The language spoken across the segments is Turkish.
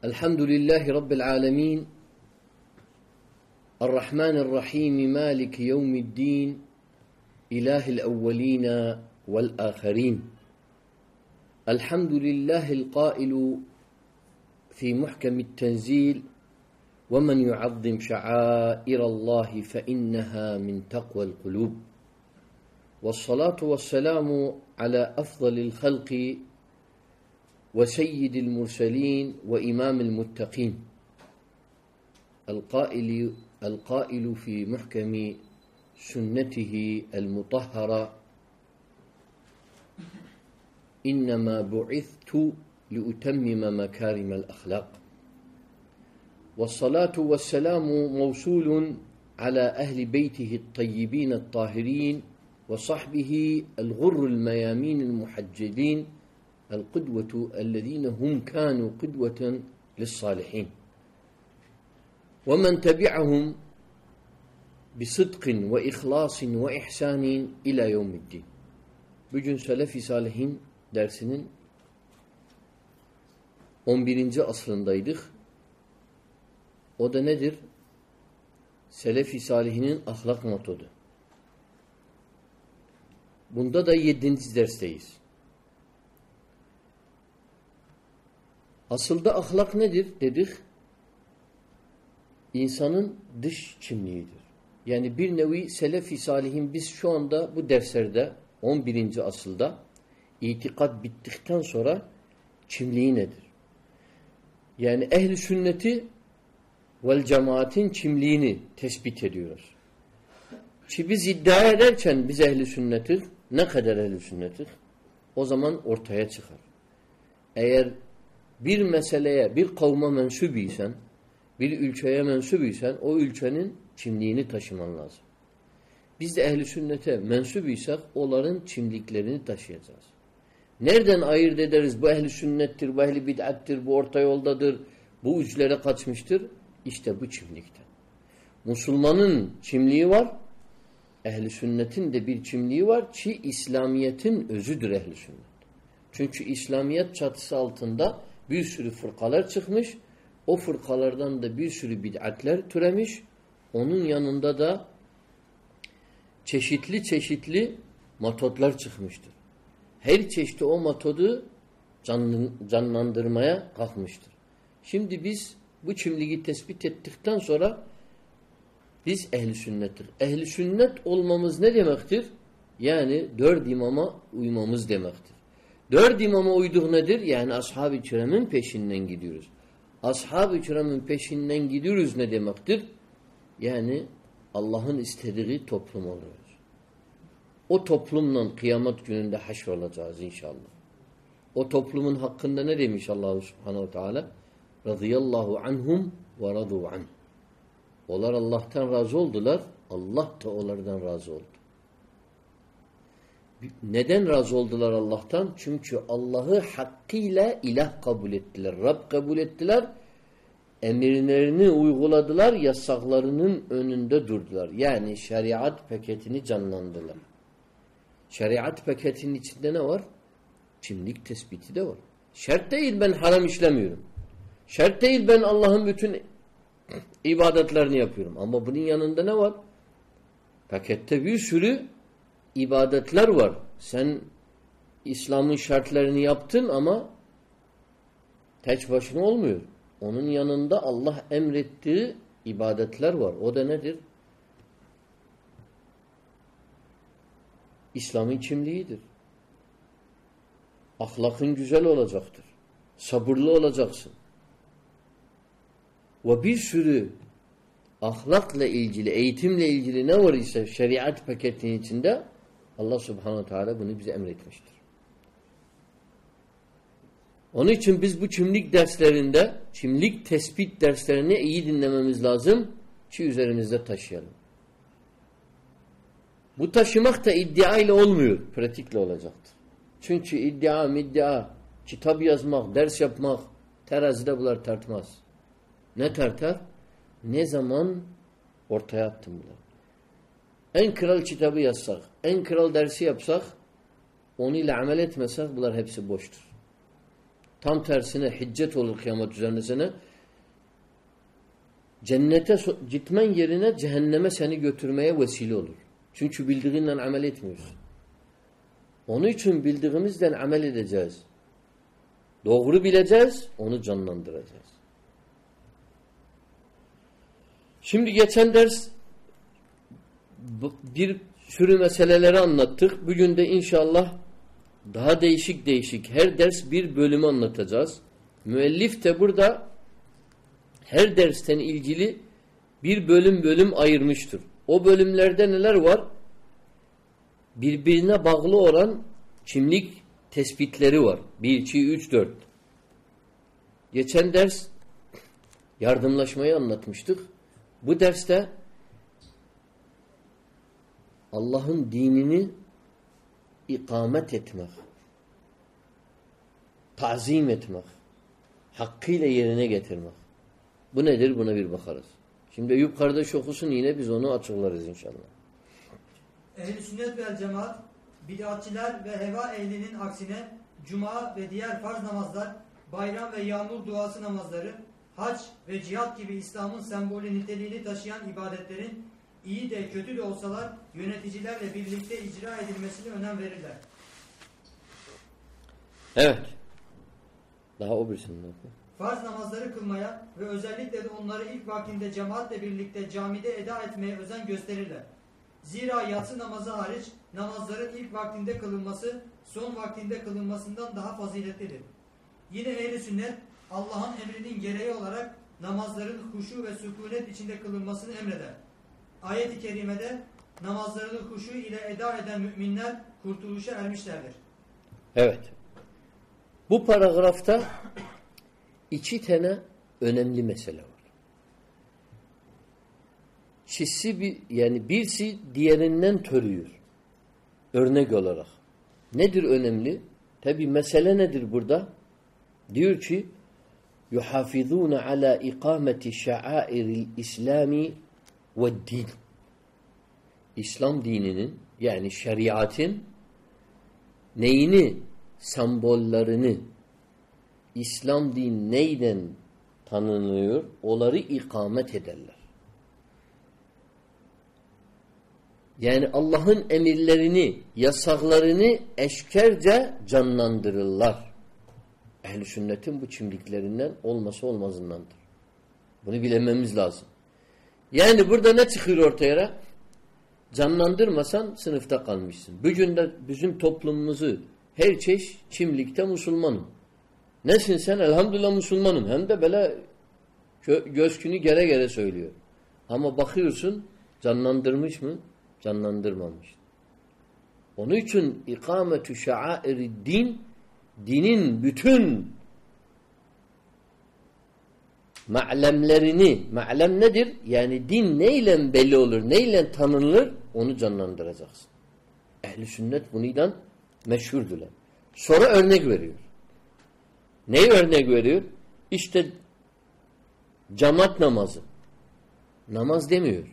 الحمد لله رب العالمين الرحمن الرحيم مالك يوم الدين إله الأولين والآخرين. الحمد لله القائل في محكم التنزيل ومن يعظم شعائر الله فإنها من تقوى القلوب. والصلاة والسلام على أفضل الخلق وسيد المرسلين وإمام المتقين. القائل, القائل في محكم سنته المطهرة إنما بعثت لأتمم مكارم الأخلاق. والصلاة والسلام موصول على أهل بيته الطيبين الطاهرين وصحبه الغر الميامين المحجدين القدوة الذين هم كانوا قدوة للصالحين ومن تبعهم بصدق وإخلاص وإحسان إلى يوم الدين Bugün Selefi Salihin dersinin 11. asrındaydık. O da nedir? Selefi Salihinin ahlak metodu. Bunda da 7. dersteyiz. Asılda ahlak nedir dedik? İnsanın dış kimliğidir. Yani bir nevi selef-i salihin biz şu anda bu derslerde 11. asılda itikat bittikten sonra kimliği nedir? Yani ehli sünneti vel cemaatin kimliğini tespit ediyoruz. Ki biz iddia ederken biz ehli sünnetiz, ne kadar ehli sünnetiz? O zaman ortaya çıkar. Eğer bir meseleye, bir kavma mensubiysen, bir ülkeye mensubiysen o ülkenin kimliğini taşıman lazım. Biz de ehli sünnete mensubiysak onların kimliklerini taşıyacağız. Nereden ayırt ederiz bu ehli sünnettir, bu ehli bid'attir, bu orta yoldadır, bu uçlara kaçmıştır? İşte bu kimlikten. Müslümanın kimliği var, ehli sünnetin de bir kimliği var ki İslamiyet'in özüdür ehli sünnet. Çünkü İslamiyet çatısı altında bir sürü fırkalar çıkmış. O fırkalardan da bir sürü bid'atler türemiş. Onun yanında da çeşitli çeşitli metodlar çıkmıştır. Her çeşitli o metodu canlandırmaya kalkmıştır. Şimdi biz bu kimliği tespit ettikten sonra biz ehli sünnettir. Ehli sünnet olmamız ne demektir? Yani dört imama uymamız demektir. Dört imama uyduk nedir? Yani ashab-ı kiramın peşinden gidiyoruz. Ashab-ı kiramın peşinden gidiyoruz ne demektir? Yani Allah'ın istediği toplum oluyoruz. O toplumla kıyamet gününde haşr olacağız inşallah. O toplumun hakkında ne demiş Allah subhanehu teala? Radıyallahu anhum ve radu anh. Onlar Allah'tan razı oldular. Allah da onlardan razı oldu. Neden razı oldular Allah'tan? Çünkü Allah'ı hakkıyla ilah kabul ettiler. Rab kabul ettiler. Emirlerini uyguladılar. Yasaklarının önünde durdular. Yani şeriat paketini canlandılar. Şeriat paketinin içinde ne var? Kimlik tespiti de var. Şart değil ben haram işlemiyorum. Şart değil ben Allah'ın bütün ibadetlerini yapıyorum. Ama bunun yanında ne var? Pakette bir sürü ibadetler var. Sen İslam'ın şartlarını yaptın ama tek başına olmuyor. Onun yanında Allah emrettiği ibadetler var. O da nedir? İslam'ın kimliğidir. Ahlakın güzel olacaktır. Sabırlı olacaksın. Ve bir sürü ahlakla ilgili, eğitimle ilgili ne var ise şeriat paketinin içinde Allah subhanahu teala bunu bize emretmiştir. Onun için biz bu kimlik derslerinde, kimlik tespit derslerini iyi dinlememiz lazım ki üzerimizde taşıyalım. Bu taşımak da iddia ile olmuyor, pratikle olacaktır. Çünkü iddia, iddia, kitap yazmak, ders yapmak, terazide bunlar tartmaz. Ne tartar? Ne zaman ortaya attım bunlar. En kral kitabı yazsak, en kral dersi yapsak, onu ile amel etmesek bunlar hepsi boştur. Tam tersine hiccet olur kıyamet üzerine. Cennete gitmen yerine cehenneme seni götürmeye vesile olur. Çünkü bildiğinden amel etmiyorsun. Onun için bildiğimizden amel edeceğiz. Doğru bileceğiz, onu canlandıracağız. Şimdi geçen ders bir sürü meseleleri anlattık. Bugün de inşallah daha değişik değişik her ders bir bölümü anlatacağız. Müellif de burada her dersten ilgili bir bölüm bölüm ayırmıştır. O bölümlerde neler var? Birbirine bağlı olan kimlik tespitleri var. 1, 2, 3, 4. Geçen ders yardımlaşmayı anlatmıştık. Bu derste Allah'ın dinini ikamet etmek, tazim etmek, hakkıyla yerine getirmek. Bu nedir? Buna bir bakarız. Şimdi Eyüp kardeş okusun yine biz onu açıklarız inşallah. Ehl-i sünnet vel cemaat, bid'atçiler ve heva ehlinin aksine cuma ve diğer farz namazlar, bayram ve yağmur duası namazları, hac ve cihat gibi İslam'ın sembolü niteliğini taşıyan ibadetlerin iyi de kötü de olsalar yöneticilerle birlikte icra edilmesine önem verirler. Evet. Daha o birisini oku. Farz namazları kılmaya ve özellikle de onları ilk vaktinde cemaatle birlikte camide eda etmeye özen gösterirler. Zira yatsı namazı hariç namazların ilk vaktinde kılınması son vaktinde kılınmasından daha faziletlidir. Yine ehl sünnet Allah'ın emrinin gereği olarak namazların huşu ve sükunet içinde kılınmasını emreder. Ayet-i kerimede namazlarını huşu ile eda eden müminler kurtuluşa ermişlerdir. Evet. Bu paragrafta iki tane önemli mesele var. Çizsi bir, yani birisi diğerinden törüyor. Örnek olarak. Nedir önemli? Tabi mesele nedir burada? Diyor ki yuhafizun ala ikameti şa'airil islami ve din. İslam dininin yani şeriatın neyini, sembollerini İslam din neyden tanınıyor? Onları ikamet ederler. Yani Allah'ın emirlerini, yasaklarını eşkerce canlandırırlar. Ehl-i sünnetin bu kimliklerinden olması olmazındandır. Bunu bilememiz lazım. Yani burada ne çıkıyor ortaya? Canlandırmasan sınıfta kalmışsın. Bugün de bizim toplumumuzu her çeşit kimlikte Müslümanım. Nesin sen? Elhamdülillah Müslümanım. Hem de böyle gözkünü gere gere söylüyor. Ama bakıyorsun canlandırmış mı? Canlandırmamış. Onun için ikametü şa'airi din dinin bütün ma'lemlerini, ma'lem nedir? Yani din neyle belli olur, neyle tanınır onu canlandıracaksın. Ehli sünnet bununla meşhurdular. Sonra örnek veriyor. Neyi örnek veriyor? İşte camat namazı. Namaz demiyor.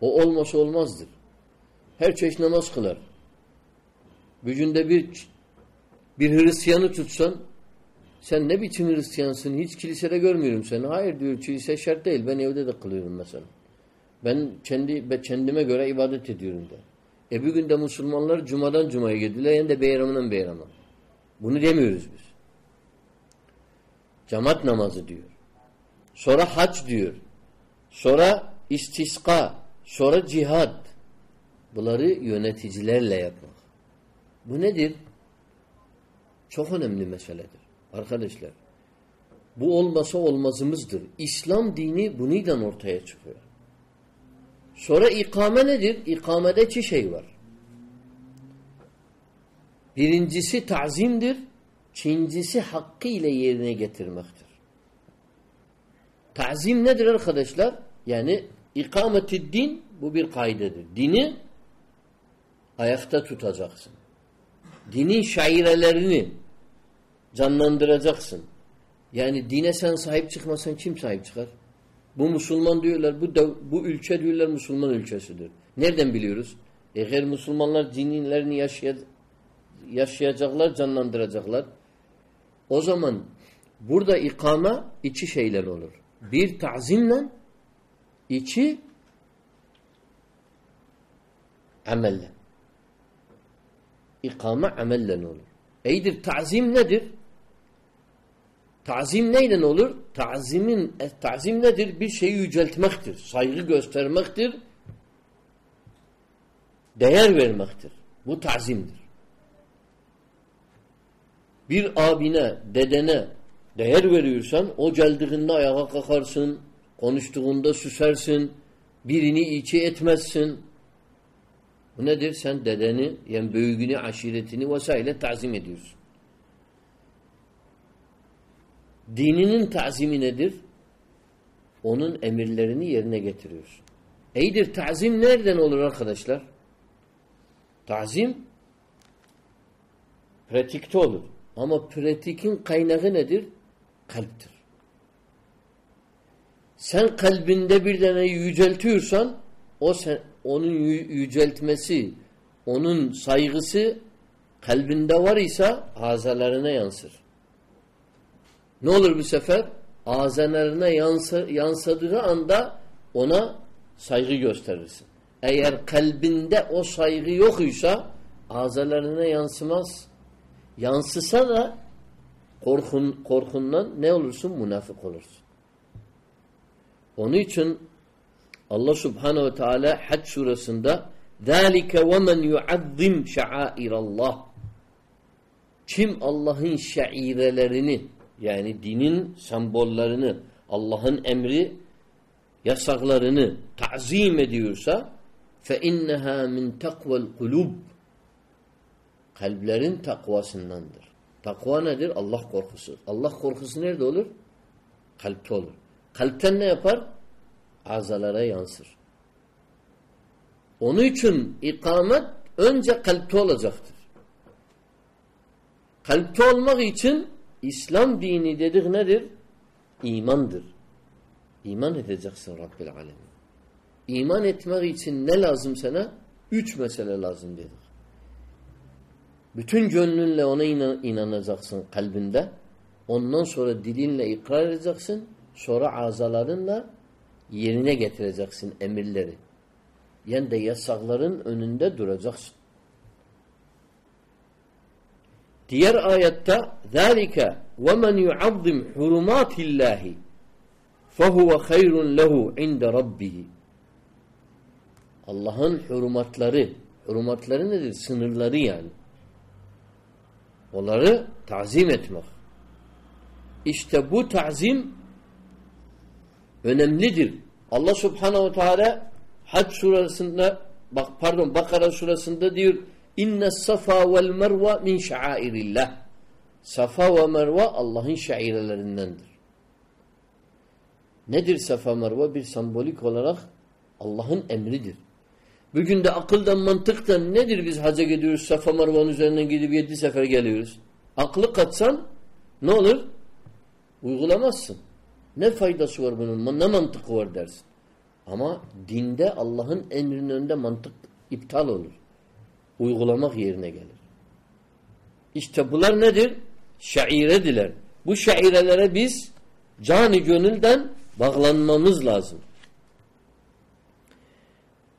O olmasa olmazdır. Her çeşit namaz kılar. Günde bir bir Hristiyanı tutsan sen ne biçim Hristiyansın? Hiç kilisede görmüyorum seni. Hayır diyor kilise şart değil. Ben evde de kılıyorum mesela. Ben kendi kendime göre ibadet ediyorum da. E bir günde Müslümanlar cumadan cumaya girdiler. Yani de beyramından beyrama. Bunu demiyoruz biz. Cemaat namazı diyor. Sonra hac diyor. Sonra istiska. Sonra cihad. Bunları yöneticilerle yapmak. Bu nedir? Çok önemli meseledir. Arkadaşlar. Bu olmasa olmazımızdır. İslam dini buniden ortaya çıkıyor. Sonra ikame nedir? İkamede iki şey var. Birincisi tazimdir. Çincisi hakkıyla yerine getirmektir. Ta'zim nedir arkadaşlar? Yani ikametü din bu bir kaydedir. Dini ayakta tutacaksın. Dinin şairelerini canlandıracaksın. Yani dine sen sahip çıkmasan kim sahip çıkar? Bu Müslüman diyorlar, bu da, bu ülke diyorlar Müslüman ülkesidir. Nereden biliyoruz? Eğer Müslümanlar dinlerini yaşay yaşayacaklar, canlandıracaklar. O zaman burada ikame iki şeyler olur. Bir tazimle, iki amelle. İkame amelle olur. Eydir tazim nedir? Tazim neyle olur? Tazimin e, tazim nedir? Bir şeyi yüceltmektir. Saygı göstermektir. Değer vermektir. Bu tazimdir. Bir abine, dedene değer veriyorsan o geldiğinde ayağa kalkarsın, konuştuğunda süsersin, birini içi etmezsin. Bu nedir? Sen dedeni, yani büyüğünü, aşiretini vesaire tazim ediyorsun. Dininin tazimi nedir? Onun emirlerini yerine getiriyorsun. Eydir tazim nereden olur arkadaşlar? Tazim pratikte olur. Ama pratikin kaynağı nedir? Kalptir. Sen kalbinde bir tane yüceltiyorsan o sen, onun yüceltmesi, onun saygısı kalbinde var ise azalarına yansır. Ne olur bu sefer? Azalarına yansa, yansıdığı anda ona saygı gösterirsin. Eğer kalbinde o saygı yokuysa azalarına yansımaz. Yansısa da korkun, korkundan ne olursun? Münafık olursun. Onun için Allah Subhanahu ve Teala Hac surasında ذَٰلِكَ وَمَنْ يُعَظِّمْ شَعَائِرَ اللّٰهِ Kim Allah'ın şairelerini yani dinin sembollerini, Allah'ın emri, yasaklarını ta'zim ediyorsa فَاِنَّهَا مِنْ تَقْوَ الْقُلُوبِ Kalplerin takvasındandır. Takva nedir? Allah korkusu. Allah korkusu nerede olur? Kalpte olur. Kalpten ne yapar? Azalara yansır. Onun için ikamet önce kalpte olacaktır. Kalpte olmak için İslam dini dedik nedir? İmandır. İman edeceksin Rabbil Alemin. İman etmek için ne lazım sana? Üç mesele lazım dedik. Bütün gönlünle ona inanacaksın kalbinde. Ondan sonra dilinle ikrar edeceksin. Sonra azalarınla yerine getireceksin emirleri. Yani de yasakların önünde duracaksın. Diğer ayette ذَٰلِكَ وَمَنْ يُعَظِّمْ حُرُمَاتِ اللّٰهِ فَهُوَ خَيْرٌ لَهُ عِنْدَ رَبِّهِ Allah'ın hürmetleri, hürmetleri nedir? Sınırları yani. Onları tazim etmek. İşte bu tazim önemlidir. Allah Subhanahu ve Teala Hac surasında bak pardon Bakara surasında diyor İnne safa vel merve min şairillah. Safa ve merve Allah'ın şairelerindendir. Nedir safa merve? Bir sembolik olarak Allah'ın emridir. Bugün de akıldan mantıktan nedir biz haca gidiyoruz safa merve'nin üzerinden gidip yedi sefer geliyoruz. Aklı katsan ne olur? Uygulamazsın. Ne faydası var bunun? Ne mantıkı var dersin. Ama dinde Allah'ın emrinin önünde mantık iptal olur Uygulamak yerine gelir. İşte bunlar nedir? Şairediler. Bu şairelere biz cani gönülden bağlanmamız lazım.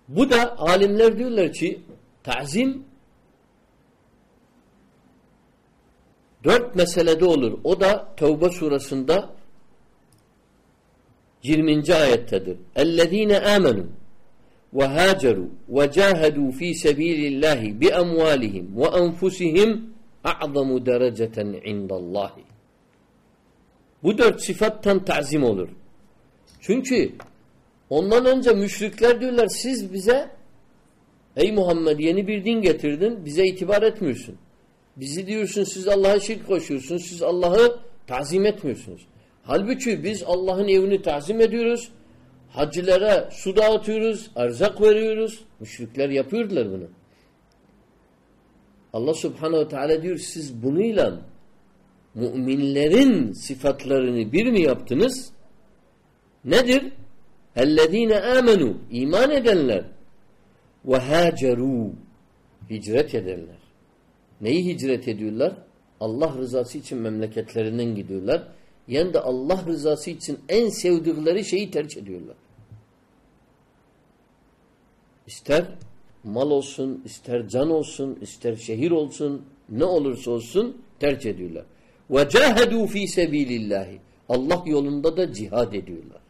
Bu da alimler diyorlar ki tazim dört meselede olur. O da Tevbe surasında 20. ayettedir. اَلَّذ۪ينَ آمَنُوا وَهَاجَرُوا وَجَاهَدُوا ف۪ي سَب۪يلِ اللّٰهِ بِأَمْوَالِهِمْ وَأَنْفُسِهِمْ اَعْظَمُ دَرَجَةً عِنْدَ اللّٰهِ Bu dört sıfattan tazim olur. Çünkü ondan önce müşrikler diyorlar siz bize ey Muhammed yeni bir din getirdin bize itibar etmiyorsun. Bizi diyorsun siz Allah'a şirk koşuyorsunuz. Siz Allah'ı tazim etmiyorsunuz. Halbuki biz Allah'ın evini tazim ediyoruz. Hacılara su dağıtıyoruz, erzak veriyoruz. Müşrikler yapıyordular bunu. Allah subhanehu ve teala diyor siz bununla müminlerin sıfatlarını bir mi yaptınız? Nedir? اَلَّذ۪ينَ آمَنُوا iman edenler ve haceru hicret edenler. Neyi hicret ediyorlar? Allah rızası için memleketlerinden gidiyorlar. Yani de Allah rızası için en sevdikleri şeyi tercih ediyorlar. İster mal olsun, ister can olsun, ister şehir olsun, ne olursa olsun tercih ediyorlar. وَجَاهَدُوا ف۪ي سَب۪يلِ اللّٰهِ Allah yolunda da cihad ediyorlar.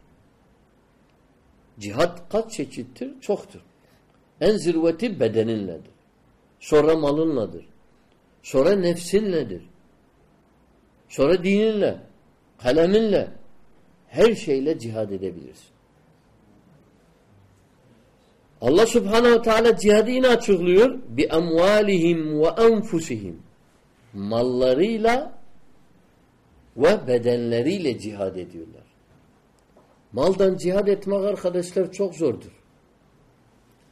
Cihad kaç çeşittir? Çoktur. En zirveti bedeninledir. Sonra malınladır. Sonra nefsinledir. Sonra dininle, kaleminle, her şeyle cihad edebilirsin. Allah subhanehu teala cihadı yine açıklıyor. Bi emvalihim ve enfusihim. Mallarıyla ve bedenleriyle cihad ediyorlar. Maldan cihad etmek arkadaşlar çok zordur.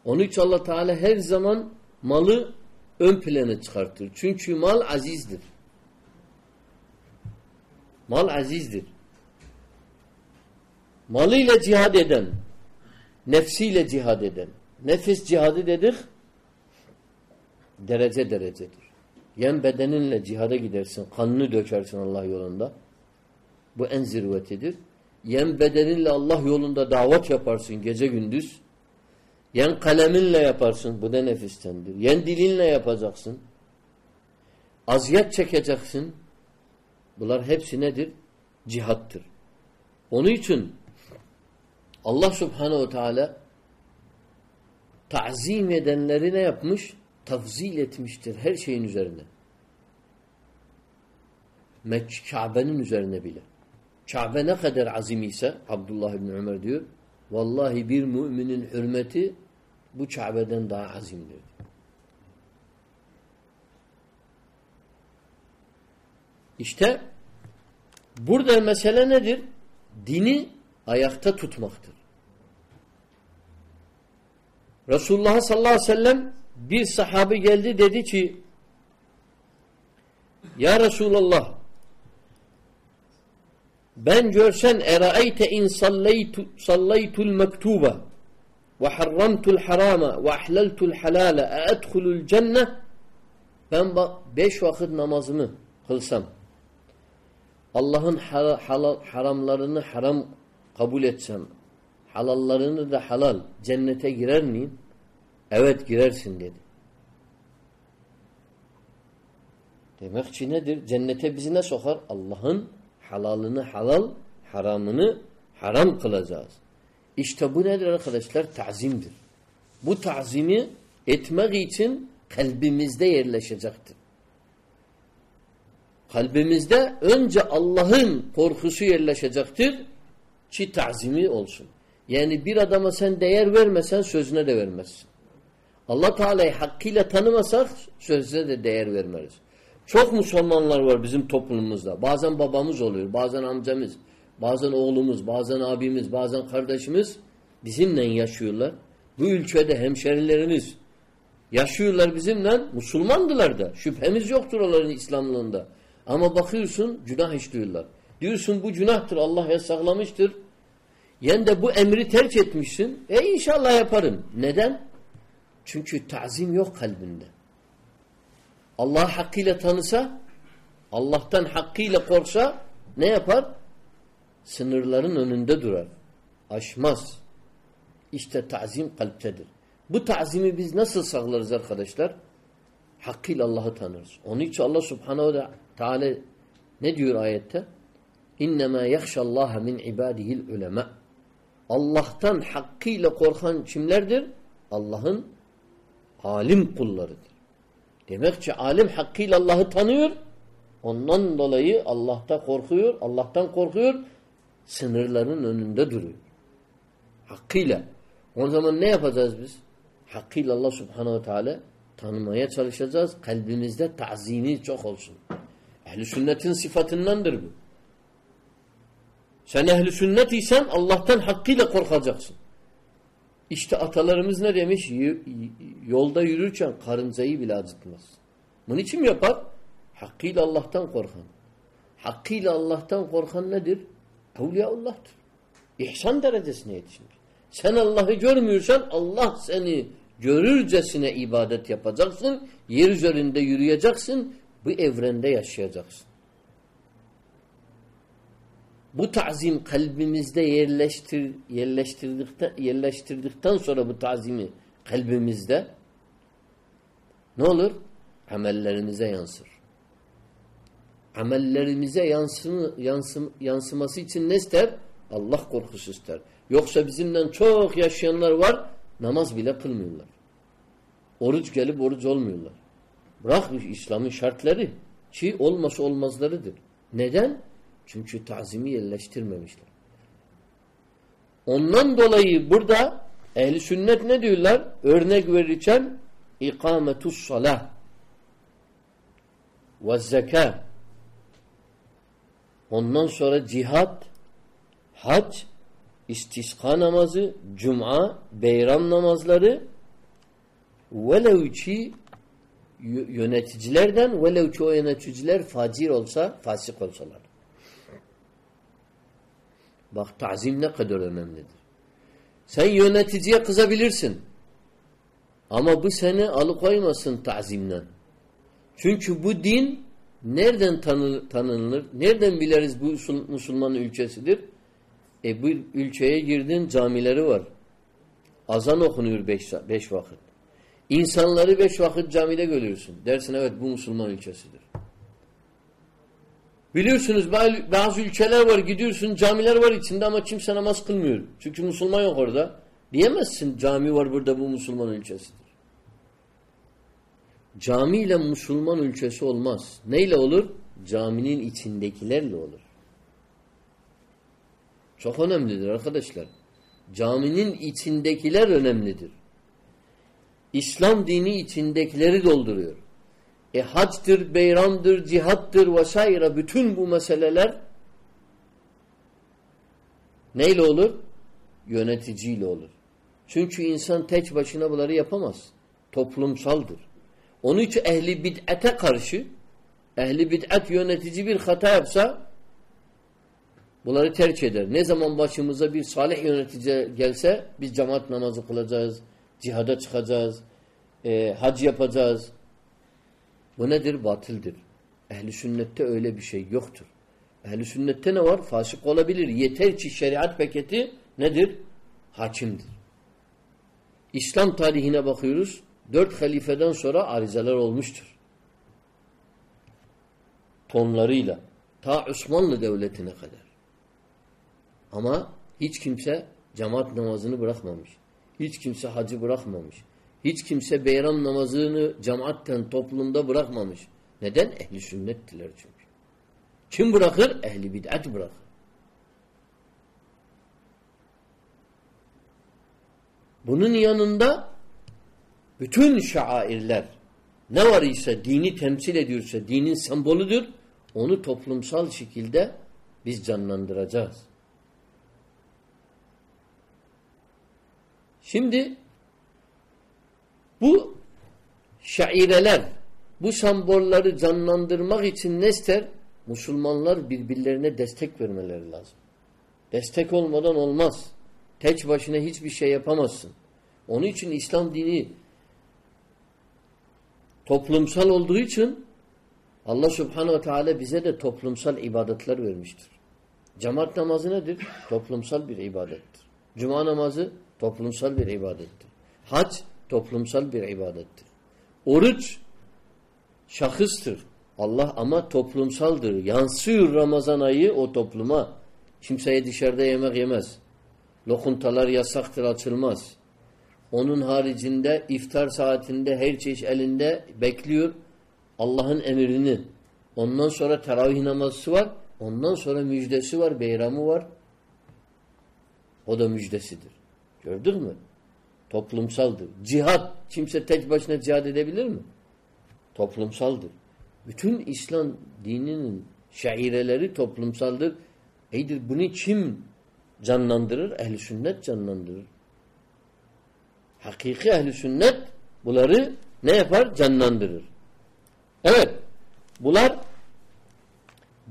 Onun için Allah Teala her zaman malı ön plana çıkartır. Çünkü mal azizdir. Mal azizdir. Malıyla cihad eden, nefsiyle cihad eden. Nefis cihadı dedik, derece derecedir. Yen bedeninle cihada gidersin, kanını dökersin Allah yolunda. Bu en zirvetidir. Yen bedeninle Allah yolunda davet yaparsın gece gündüz. Yen kaleminle yaparsın. Bu da nefistendir. Yen dilinle yapacaksın. Aziyet çekeceksin. Bunlar hepsi nedir? Cihattır. Onun için Allah subhanehu teala ta'zim edenleri ne yapmış? Tafzil etmiştir her şeyin üzerine. Kabe'nin üzerine bile. Kabe ne kadar azim ise Abdullah İbni Ömer diyor vallahi bir müminin hürmeti bu Kabe'den daha azimdir. İşte burada mesele nedir? Dini ayakta tutmaktır. Resulullah sallallahu aleyhi ve sellem bir sahabe geldi dedi ki Ya Resulallah ben görsen eraeyte in sallaytu sallaytul mektuba ve harramtul harama ve ahlaltul halale e edhulul cenne ben beş vakit namazımı kılsam Allah'ın haramlarını haram kabul etsem halallarını da halal cennete girer miyim? Evet girersin dedi. Demek ki nedir? Cennete bizi ne sokar? Allah'ın halalını halal, haramını haram kılacağız. İşte bu nedir arkadaşlar? Ta'zimdir. Bu ta'zimi etmek için kalbimizde yerleşecektir. Kalbimizde önce Allah'ın korkusu yerleşecektir ki ta'zimi olsun. Yani bir adama sen değer vermesen sözüne de vermezsin. Allah Teala'yı hakkıyla tanımasak sözüne de değer vermeriz. Çok Müslümanlar var bizim toplumumuzda. Bazen babamız oluyor, bazen amcamız, bazen oğlumuz, bazen abimiz, bazen kardeşimiz bizimle yaşıyorlar. Bu ülkede hemşerilerimiz yaşıyorlar bizimle. Müslümandılar da. Şüphemiz yoktur onların İslamlığında. Ama bakıyorsun günah işliyorlar. Diyorsun bu günahtır Allah yasaklamıştır. Yani de bu emri terk etmişsin. E inşallah yaparım. Neden? Çünkü tazim yok kalbinde. Allah hakkıyla tanısa, Allah'tan hakkıyla korksa ne yapar? Sınırların önünde durar. Aşmaz. İşte tazim kalptedir. Bu tazimi biz nasıl sağlarız arkadaşlar? Hakkıyla Allah'ı tanırız. Onun için Allah subhanehu ve teala ne diyor ayette? İnnemâ yahşallâhe min ibâdihil ulema. Allah'tan hakkıyla korkan kimlerdir? Allah'ın alim kullarıdır. Demek ki alim hakkıyla Allah'ı tanıyor. Ondan dolayı Allah'ta korkuyor, Allah'tan korkuyor. Sınırların önünde duruyor. Hakkıyla. O zaman ne yapacağız biz? Hakkıyla Allah subhanehu teala Tanımaya çalışacağız. Kalbimizde tazimi çok olsun. Ehl-i sünnetin sıfatındandır bu. Sen ehl-i sünnet isen Allah'tan hakkıyla korkacaksın. İşte atalarımız ne demiş? Yolda yürürken karıncayı bile acıtmaz. Bunun için mi yapar? Hakkıyla Allah'tan korkan. Hakkıyla Allah'tan korkan nedir? Evliyaullah'tır. İhsan derecesine yetişmiş. Sen Allah'ı görmüyorsan Allah seni görürcesine ibadet yapacaksın. Yer üzerinde yürüyeceksin. Bu evrende yaşayacaksın. Bu tazim kalbimizde yerleştir, yerleştirdikten, yerleştirdikten sonra bu tazimi kalbimizde ne olur? Amellerimize yansır. Amellerimize yansım, yansım, yansıması için ne ister? Allah korkusu ister. Yoksa bizimden çok yaşayanlar var, namaz bile kılmıyorlar. Oruç gelip oruç olmuyorlar. Bırak İslam'ın şartları ki olması olmazlarıdır. Neden? Çünkü tazimi yerleştirmemişler. Ondan dolayı burada ehli sünnet ne diyorlar? Örnek verirken ikametus salah ve zeka ondan sonra cihat hac istisqa namazı cuma beyram namazları velev ki yöneticilerden velev ki o yöneticiler facir olsa fasık olsalar. Bak tazim ne kadar önemlidir. Sen yöneticiye kızabilirsin. Ama bu seni alıkoymasın tazimden. Çünkü bu din nereden tanı tanınır? Nereden biliriz bu Müslüman ülkesidir? E bu ülkeye girdin camileri var. Azan okunuyor beş, beş vakit. İnsanları beş vakit camide görüyorsun. Dersin evet bu Müslüman ülkesidir. Biliyorsunuz bazı ülkeler var gidiyorsun camiler var içinde ama kimse namaz kılmıyor. Çünkü Müslüman yok orada. Diyemezsin cami var burada bu Müslüman ülkesidir. Cami ile Müslüman ülkesi olmaz. Neyle olur? Caminin içindekilerle olur. Çok önemlidir arkadaşlar. Caminin içindekiler önemlidir. İslam dini içindekileri dolduruyor. E hacdır, beyramdır, cihattır vesaire bütün bu meseleler neyle olur? Yöneticiyle olur. Çünkü insan tek başına bunları yapamaz. Toplumsaldır. Onun için ehli bid'ate karşı ehli bid'at yönetici bir hata yapsa bunları terk eder. Ne zaman başımıza bir salih yönetici gelse biz cemaat namazı kılacağız, cihada çıkacağız, e, hac yapacağız. Bu nedir? Batıldır. Ehli sünnette öyle bir şey yoktur. Ehli sünnette ne var? Fasık olabilir. Yeter ki şeriat paketi nedir? Hakimdir. İslam tarihine bakıyoruz. Dört halifeden sonra arizeler olmuştur. Tonlarıyla. Ta Osmanlı Devleti'ne kadar. Ama hiç kimse cemaat namazını bırakmamış. Hiç kimse hacı bırakmamış. Hiç kimse beyram namazını cemaatten toplumda bırakmamış. Neden? Ehli sünnettiler çünkü. Kim bırakır? Ehli bid'at bırakır. Bunun yanında bütün şairler ne var ise dini temsil ediyorsa, dinin sembolüdür, onu toplumsal şekilde biz canlandıracağız. Şimdi bu şaireler, bu sembolleri canlandırmak için ne ister? Müslümanlar birbirlerine destek vermeleri lazım. Destek olmadan olmaz. Tek başına hiçbir şey yapamazsın. Onun için İslam dini toplumsal olduğu için Allah subhanehu ve teala bize de toplumsal ibadetler vermiştir. Cemaat namazı nedir? Toplumsal bir ibadettir. Cuma namazı toplumsal bir ibadettir. Hac toplumsal bir ibadettir. Oruç şahıstır. Allah ama toplumsaldır. Yansıyor Ramazan ayı o topluma. Kimseye dışarıda yemek yemez. Lokuntalar yasaktır, açılmaz. Onun haricinde iftar saatinde her çeşit elinde bekliyor Allah'ın emrini. Ondan sonra teravih namazı var. Ondan sonra müjdesi var, beyramı var. O da müjdesidir. Gördün mü? Toplumsaldır. Cihad. Kimse tek başına cihad edebilir mi? Toplumsaldır. Bütün İslam dininin şaireleri toplumsaldır. Eydir bunu kim canlandırır? Ehl-i sünnet canlandırır. Hakiki ehl-i sünnet bunları ne yapar? Canlandırır. Evet. Bunlar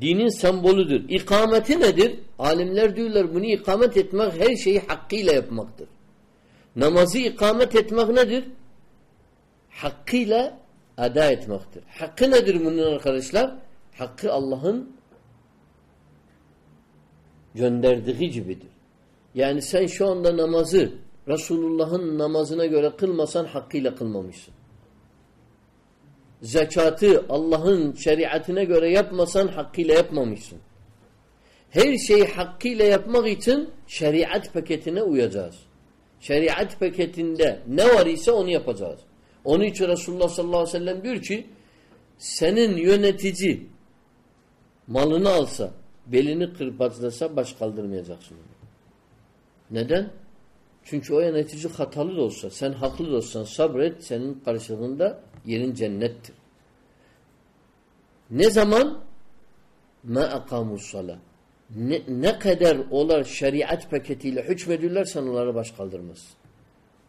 dinin sembolüdür. İkameti nedir? Alimler diyorlar bunu ikamet etmek her şeyi hakkıyla yapmaktır. Namazı ikamet etmek nedir? Hakkıyla eda etmektir. Hakkı nedir bunun arkadaşlar? Hakkı Allah'ın gönderdiği gibidir. Yani sen şu anda namazı Resulullah'ın namazına göre kılmasan hakkıyla kılmamışsın. Zekatı Allah'ın şeriatine göre yapmasan hakkıyla yapmamışsın. Her şeyi hakkıyla yapmak için şeriat paketine uyacağız. Şeriat paketinde ne var ise onu yapacağız. Onun için Resulullah sallallahu aleyhi ve sellem diyor ki senin yönetici malını alsa, belini kırpazlasa baş kaldırmayacaksın. Neden? Çünkü o yönetici hatalı da olsa, sen haklı da olsan sabret, senin karşılığında yerin cennettir. Ne zaman? Ma akamus sala. Ne, ne kadar olar şeriat paketiyle hükmediyorlar sen onlara baş kaldırmazsın.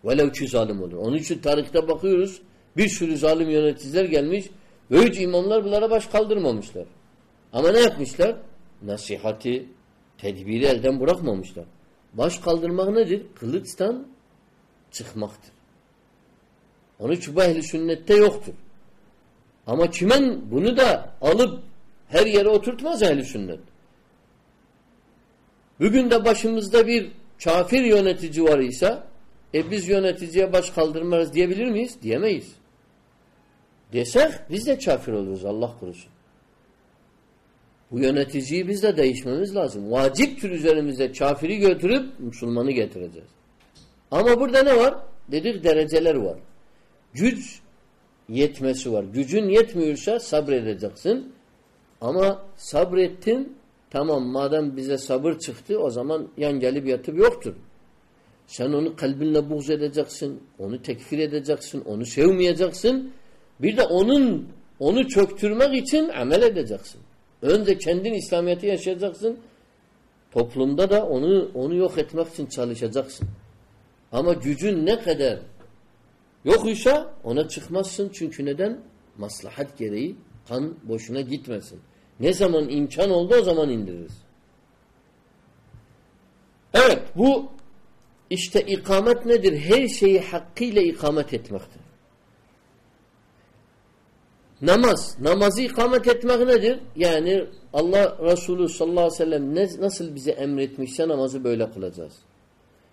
Velev ki zalim olur. Onun için tarihte bakıyoruz bir sürü zalim yöneticiler gelmiş ve hiç imamlar bunlara baş kaldırmamışlar. Ama ne yapmışlar? Nasihati, tedbiri elden bırakmamışlar. Baş kaldırmak nedir? Kılıçtan çıkmaktır. Onun için bu ehli sünnette yoktur. Ama kimen bunu da alıp her yere oturtmaz ehli sünnet. Bugün de başımızda bir kafir yönetici var ise e biz yöneticiye baş kaldırmarız diyebilir miyiz? Diyemeyiz. Desek biz de kafir oluruz Allah korusun. Bu yöneticiyi biz de değişmemiz lazım. Vaciptir üzerimize kafiri götürüp Müslümanı getireceğiz. Ama burada ne var? Dedik dereceler var. Güç yetmesi var. Gücün yetmiyorsa sabredeceksin. Ama sabrettin tamam madem bize sabır çıktı o zaman yan gelip yatıp yoktur. Sen onu kalbinle buğz edeceksin. Onu tekfir edeceksin. Onu sevmeyeceksin. Bir de onun onu çöktürmek için amel edeceksin. Önce kendin İslamiyet'i yaşayacaksın. Toplumda da onu onu yok etmek için çalışacaksın. Ama gücün ne kadar yok ise ona çıkmazsın. Çünkü neden? Maslahat gereği kan boşuna gitmesin. Ne zaman imkan oldu o zaman indiririz. Evet bu işte ikamet nedir? Her şeyi hakkıyla ikamet etmektir. Namaz. Namazı ikamet etmek nedir? Yani Allah Resulü sallallahu aleyhi ve sellem ne, nasıl bize emretmişse namazı böyle kılacağız.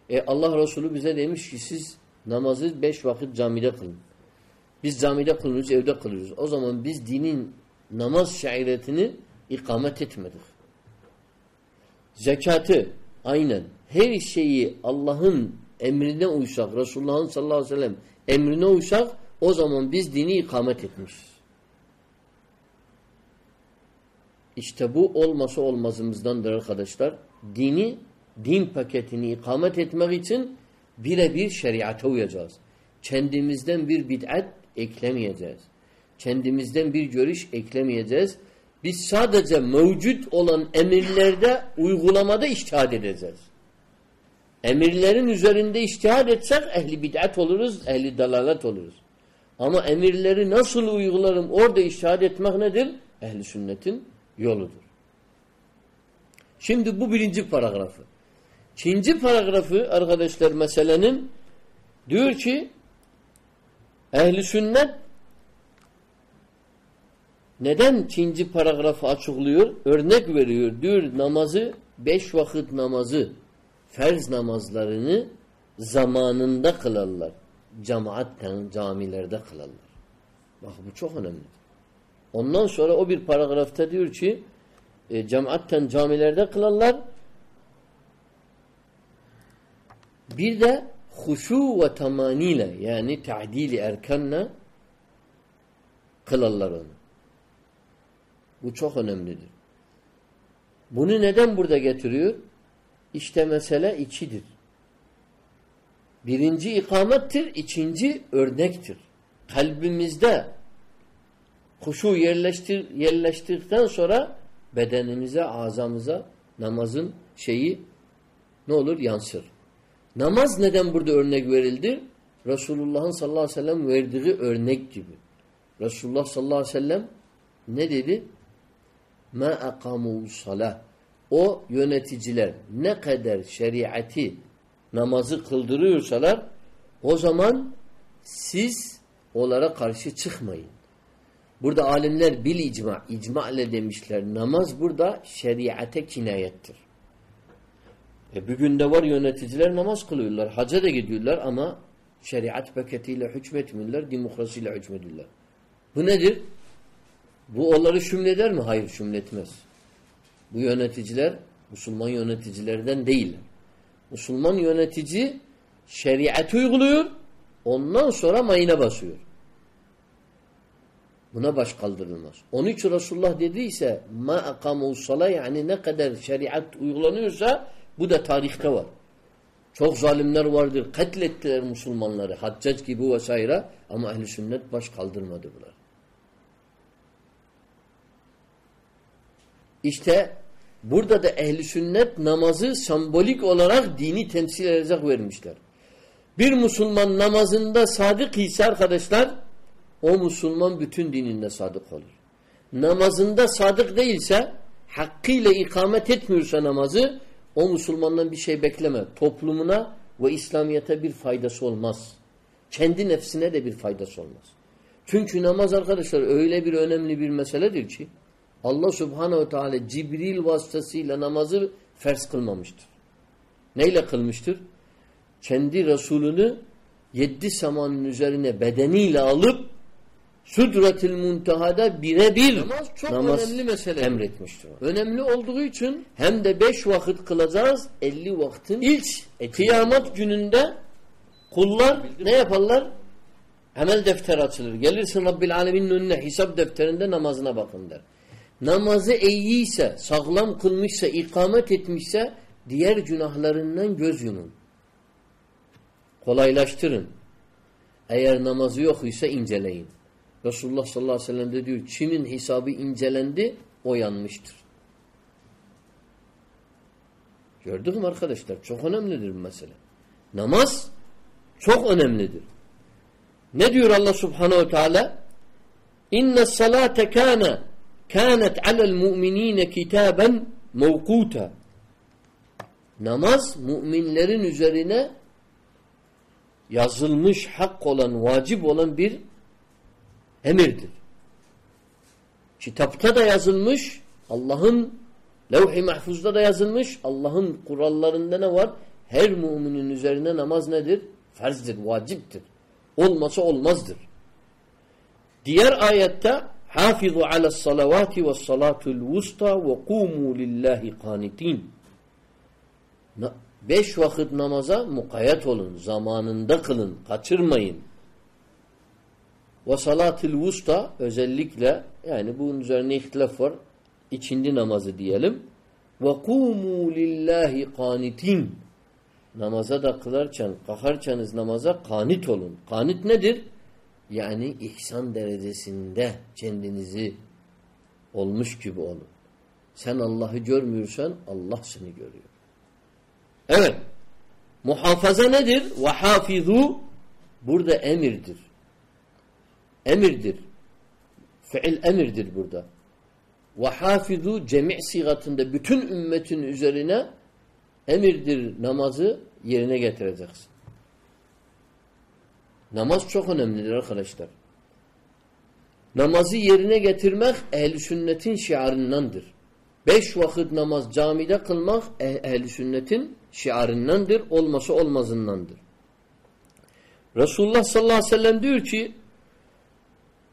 E Allah Resulü bize demiş ki siz namazı beş vakit camide kılın. Biz camide kılıyoruz, evde kılıyoruz. O zaman biz dinin namaz şairetini ikamet etmedik. Zekatı aynen her şeyi Allah'ın emrine uysak, Resulullah'ın sallallahu aleyhi ve sellem emrine uysak o zaman biz dini ikamet etmişiz. İşte bu olması olmazımızdandır arkadaşlar. Dini, din paketini ikamet etmek için birebir şeriata uyacağız. Kendimizden bir bid'at eklemeyeceğiz. Kendimizden bir görüş eklemeyeceğiz. Biz sadece mevcut olan emirlerde uygulamada iştihad edeceğiz. Emirlerin üzerinde iştihad etsek ehli bid'at oluruz, ehli dalalet oluruz. Ama emirleri nasıl uygularım orada iştihad etmek nedir? Ehli sünnetin yoludur. Şimdi bu birinci paragrafı. İkinci paragrafı arkadaşlar meselenin diyor ki ehli sünnet neden ikinci paragrafı açıklıyor? Örnek veriyor. Diyor namazı beş vakit namazı ferz namazlarını zamanında kılarlar. Cemaatten camilerde kılarlar. Bak bu çok önemli. Ondan sonra o bir paragrafta diyor ki e, cemaatten camilerde kılarlar. Bir de huşu ve tamaniyle yani ta'dili erkanla kılarlar onu. Bu çok önemlidir. Bunu neden burada getiriyor? İşte mesele içidir. Birinci ikamettir, ikinci örnektir. Kalbimizde huşu yerleştir, yerleştirdikten sonra bedenimize, azamıza namazın şeyi ne olur? Yansır. Namaz neden burada örnek verildi? Resulullah'ın sallallahu aleyhi ve sellem verdiği örnek gibi. Resulullah sallallahu aleyhi ve sellem ne dedi? Ma akamu salah. O yöneticiler ne kadar şeriatı namazı kıldırıyorsalar o zaman siz onlara karşı çıkmayın. Burada alimler bil icma, icma ile demişler. Namaz burada şeriate kinayettir. E bugün de var yöneticiler namaz kılıyorlar. Hacca da gidiyorlar ama şeriat paketiyle hükmetmiyorlar, demokrasiyle hükmediyorlar. Bu nedir? Bu onları şümleder mi? Hayır şümletmez. Bu yöneticiler Müslüman yöneticilerden değiller. Müslüman yönetici şeriatı uyguluyor, ondan sonra mayına basıyor. Buna baş kaldırılmaz. Onun için Resulullah dediyse ma akamu sala yani ne kadar şeriat uygulanıyorsa bu da tarihte var. Çok zalimler vardır. Katlettiler Müslümanları. Haccac gibi vesaire. Ama ehl sünnet baş kaldırmadı bunlar. İşte burada da ehli sünnet namazı sembolik olarak dini temsil edecek vermişler. Bir Müslüman namazında sadık ise arkadaşlar o Müslüman bütün dininde sadık olur. Namazında sadık değilse hakkıyla ikamet etmiyorsa namazı o Müslümandan bir şey bekleme. Toplumuna ve İslamiyet'e bir faydası olmaz. Kendi nefsine de bir faydası olmaz. Çünkü namaz arkadaşlar öyle bir önemli bir meseledir ki Allah subhanehu teala Cibril vasıtasıyla namazı ferz kılmamıştır. Neyle kılmıştır? Kendi Resulünü yedi samanın üzerine bedeniyle alıp Südretil Munteha'da birebir namaz çok namaz önemli mesele emretmiştir. Önemli olduğu için hem de beş vakit kılacağız elli vaktin ilk e, kıyamet gününde kullar ne yaparlar? Amel defteri açılır. Gelirsin Rabbil Alemin'in önüne hesap defterinde namazına bakın der. Namazı iyiyse, sağlam kılmışsa, ikamet etmişse diğer günahlarından göz yumun. Kolaylaştırın. Eğer namazı yok ise inceleyin. Resulullah sallallahu aleyhi ve sellem de diyor kimin hesabı incelendi o yanmıştır. Gördük mü arkadaşlar? Çok önemlidir bu mesele. Namaz çok önemlidir. Ne diyor Allah subhanehu teala? İnne salate kâne kânet alel mu'minîne kitâben mevkûta. Namaz müminlerin üzerine yazılmış hak olan, vacip olan bir emirdir. Kitapta da yazılmış, Allah'ın levh-i mahfuzda da yazılmış, Allah'ın kurallarında ne var? Her müminin üzerine namaz nedir? Farzdır, vaciptir. Olmasa olmazdır. Diğer ayette Hafizu ala salavati ve salatul vusta ve kumu lillahi kanitin. Beş vakit namaza mukayyet olun. Zamanında kılın. Kaçırmayın. Ve salatil vusta özellikle yani bunun üzerine ihtilaf var. İçindi namazı diyelim. Ve kumu lillahi kanitin. Namaza da kılarken, kalkarsanız namaza kanit olun. Kanit nedir? Yani ihsan derecesinde kendinizi olmuş gibi olun. Sen Allah'ı görmüyorsan Allah seni görüyor. Evet. Muhafaza nedir? Ve hafizu burada emirdir. Emirdir. Fiil emirdir burada. Ve hafizu cemi' sigatında bütün ümmetin üzerine emirdir namazı yerine getireceksin. Namaz çok önemlidir arkadaşlar. Namazı yerine getirmek ehl sünnetin şiarındandır. Beş vakit namaz camide kılmak ehl sünnetin şiarındandır. Olması olmazındandır. Resulullah sallallahu aleyhi ve sellem diyor ki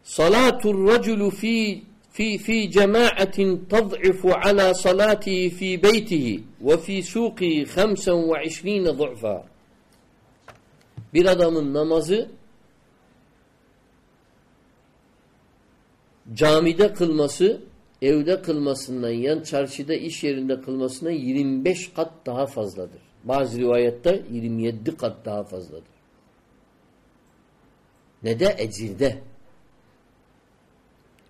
Salatul raculu fi fi fi cemaatin tad'ifu ala salatihi fi beytihi ve fi suqihi 25 du'fa. Bir adamın namazı camide kılması, evde kılmasından, yan çarşıda, iş yerinde kılmasından 25 kat daha fazladır. Bazı rivayette 27 kat daha fazladır. Ne de ecirde.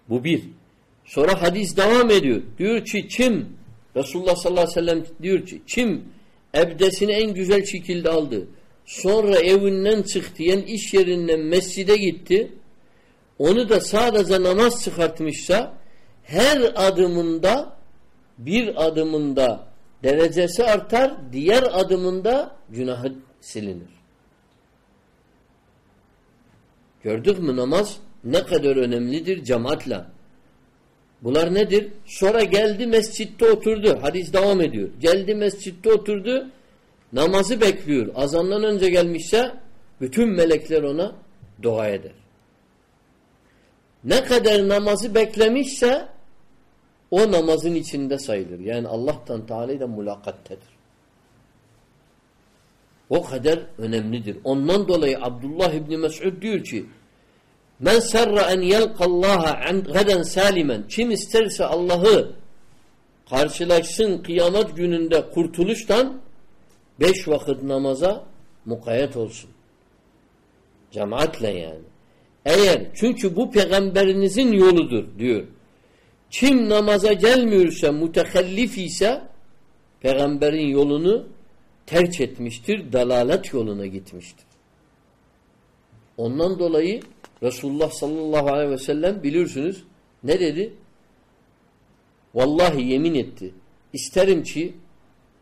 Bu bir. Sonra hadis devam ediyor. Diyor ki kim Resulullah sallallahu aleyhi ve sellem diyor ki kim ebdesini en güzel şekilde aldı. Sonra evinden çıktı. Yani iş yerinden mescide gitti. Onu da sadece namaz çıkartmışsa her adımında bir adımında derecesi artar, diğer adımında günahı silinir. Gördük mü namaz ne kadar önemlidir cemaatle. Bunlar nedir? Sonra geldi mescitte oturdu. Hadis devam ediyor. Geldi mescitte oturdu. Namazı bekliyor. Azandan önce gelmişse bütün melekler ona dua eder. Ne kadar namazı beklemişse o namazın içinde sayılır. Yani Allah'tan Teala ile mülakattedir. O kadar önemlidir. Ondan dolayı Abdullah İbni Mes'ud diyor ki Men serra en yelkallaha gaden salimen kim isterse Allah'ı karşılaşsın kıyamet gününde kurtuluştan beş vakit namaza mukayyet olsun. Cemaatle yani. Eğer çünkü bu peygamberinizin yoludur diyor. Kim namaza gelmiyorsa mütekellif ise peygamberin yolunu terk etmiştir. Dalalet yoluna gitmiştir. Ondan dolayı Resulullah sallallahu aleyhi ve sellem biliyorsunuz ne dedi? Vallahi yemin etti. İsterim ki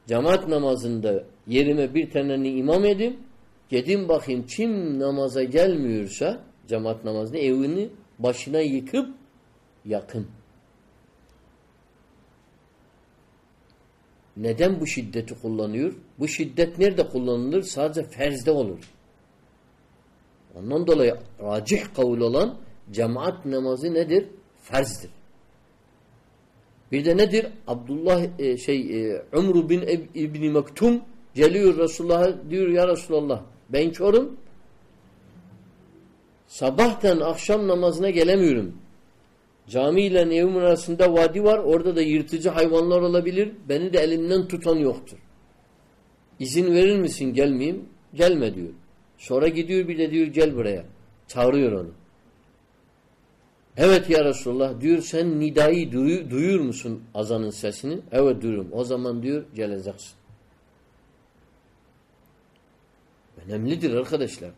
cemaat namazında yerime bir tane imam edeyim. Gidin bakayım kim namaza gelmiyorsa cemaat namazını evini başına yıkıp yakın. Neden bu şiddeti kullanıyor? Bu şiddet nerede kullanılır? Sadece ferzde olur. Ondan dolayı racih kavul olan cemaat namazı nedir? Ferzdir. Bir de nedir? Abdullah e, şey e, Umru bin İbni Mektum geliyor Resulullah'a diyor ya Resulallah ben çorum sabahtan akşam namazına gelemiyorum. Cami ile evim arasında vadi var. Orada da yırtıcı hayvanlar olabilir. Beni de elimden tutan yoktur. İzin verir misin gelmeyeyim? Gelme diyor. Sonra gidiyor bir de diyor gel buraya. Çağırıyor onu. Evet ya Resulullah diyor sen nidayı duyu, duyuyor musun azanın sesini? Evet duyuyorum. O zaman diyor geleceksin. Önemlidir arkadaşlar.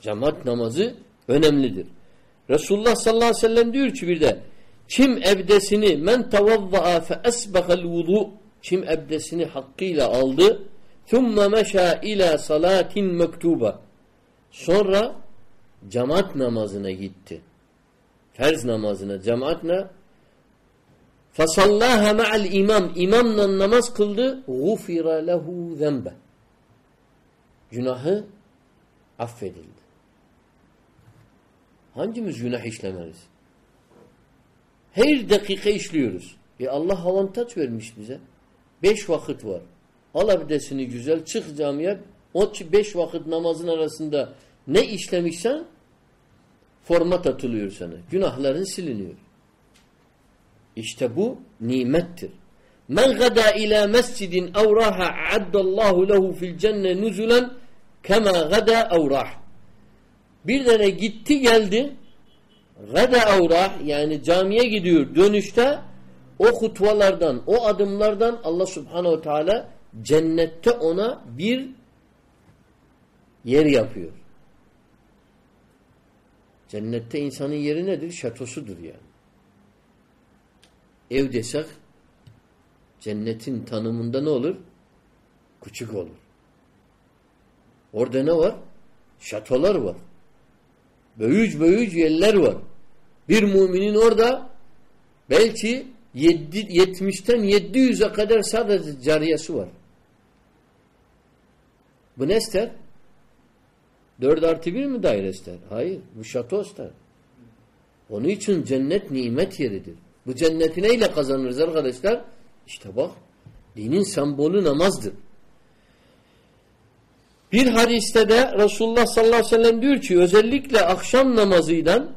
Cemaat namazı önemlidir. Resulullah sallallahu aleyhi ve sellem diyor ki bir de kim ebdesini men tevazza'a fe esbehel vudu kim ebdesini hakkıyla aldı thumme meşa ila salatin mektuba Sonra cemaat namazına gitti. Ferz namazına cemaatine fasallaha ma'al imam imamla namaz kıldı gufira lehu zembe günahı affedildi. Hangimiz günah işlemeliyiz? Her dakika işliyoruz. E Allah avantaj vermiş bize. Beş vakit var. Al abdestini güzel, çık camiye, o beş vakit namazın arasında ne işlemişsen format atılıyor sana. Günahların siliniyor. İşte bu nimettir. Men gada ila mescidin ev raha addallahu lehu fil cenne nuzulen kema gada ev rah. Bir tane gitti geldi gada ev yani camiye gidiyor dönüşte o hutvalardan, o adımlardan Allah subhanehu teala cennette ona bir yer yapıyor. Cennette insanın yeri nedir? Şatosudur yani. Ev desek cennetin tanımında ne olur? Küçük olur. Orada ne var? Şatolar var. Böyüc böyüc yerler var. Bir müminin orada belki 70'ten 700'e kadar sadece cariyesi var. Bu ne ister? Dört artı bir mi daire? Hayır. Bu şato ister. Onun için cennet nimet yeridir. Bu cenneti neyle kazanırız arkadaşlar? İşte bak. Dinin sembolü namazdır. Bir hadiste de Resulullah sallallahu aleyhi ve sellem diyor ki özellikle akşam namazıyla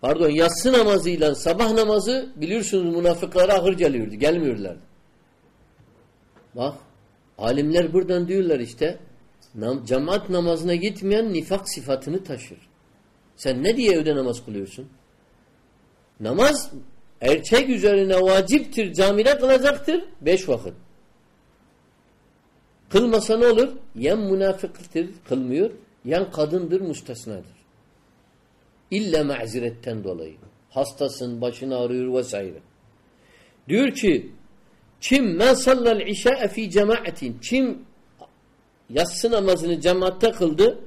pardon yatsı namazıyla sabah namazı biliyorsunuz münafıklara ahır geliyordu. Gelmiyorlardı. Bak Alimler buradan diyorlar işte nam, cemaat namazına gitmeyen nifak sıfatını taşır. Sen ne diye evde namaz kılıyorsun? Namaz erkek üzerine vaciptir, camide kılacaktır beş vakit. Kılmasa ne olur? Yen münafıktır, kılmıyor. Yen kadındır, mustasnadır. İlla maziretten dolayı. Hastasın, başını ağrıyor vesaire. Diyor ki kim men sallal işa'e fi cemaatin kim yatsı namazını cemaatte kıldı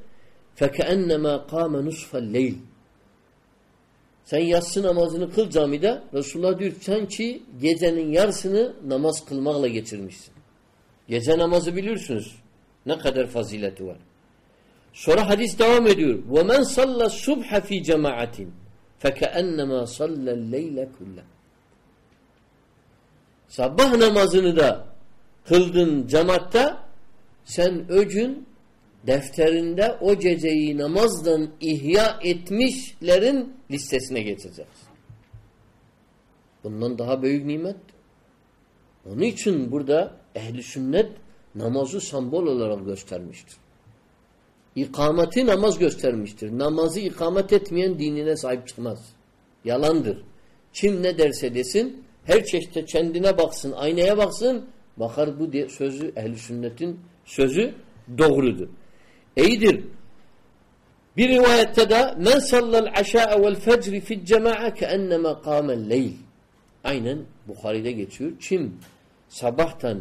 fekennema kâme nusfel leyl sen yatsı namazını kıl camide Resulullah diyor sen ki gecenin yarısını namaz kılmakla geçirmişsin. Gece namazı bilirsiniz. Ne kadar fazileti var. Sonra hadis devam ediyor. وَمَنْ صَلَّ الصُّبْحَ ف۪ي جَمَاعَةٍ فَكَأَنَّمَا صَلَّ اللَّيْلَ كُلَّهِ Sabah namazını da kıldın cemaatte sen öcün defterinde o geceyi namazdan ihya etmişlerin listesine geçeceksin. Bundan daha büyük nimet. Onun için burada ehli sünnet namazı sembol olarak göstermiştir. İkameti namaz göstermiştir. Namazı ikamet etmeyen dinine sahip çıkmaz. Yalandır. Kim ne derse desin her çeşitte kendine baksın, aynaya baksın bakar bu sözü ehli sünnetin sözü doğrudur. İyidir. Bir rivayette de men sallal aşa'a vel fecri fi'l cema'a keennema kâmel leyl. Aynen Bukhari'de geçiyor. Kim sabahtan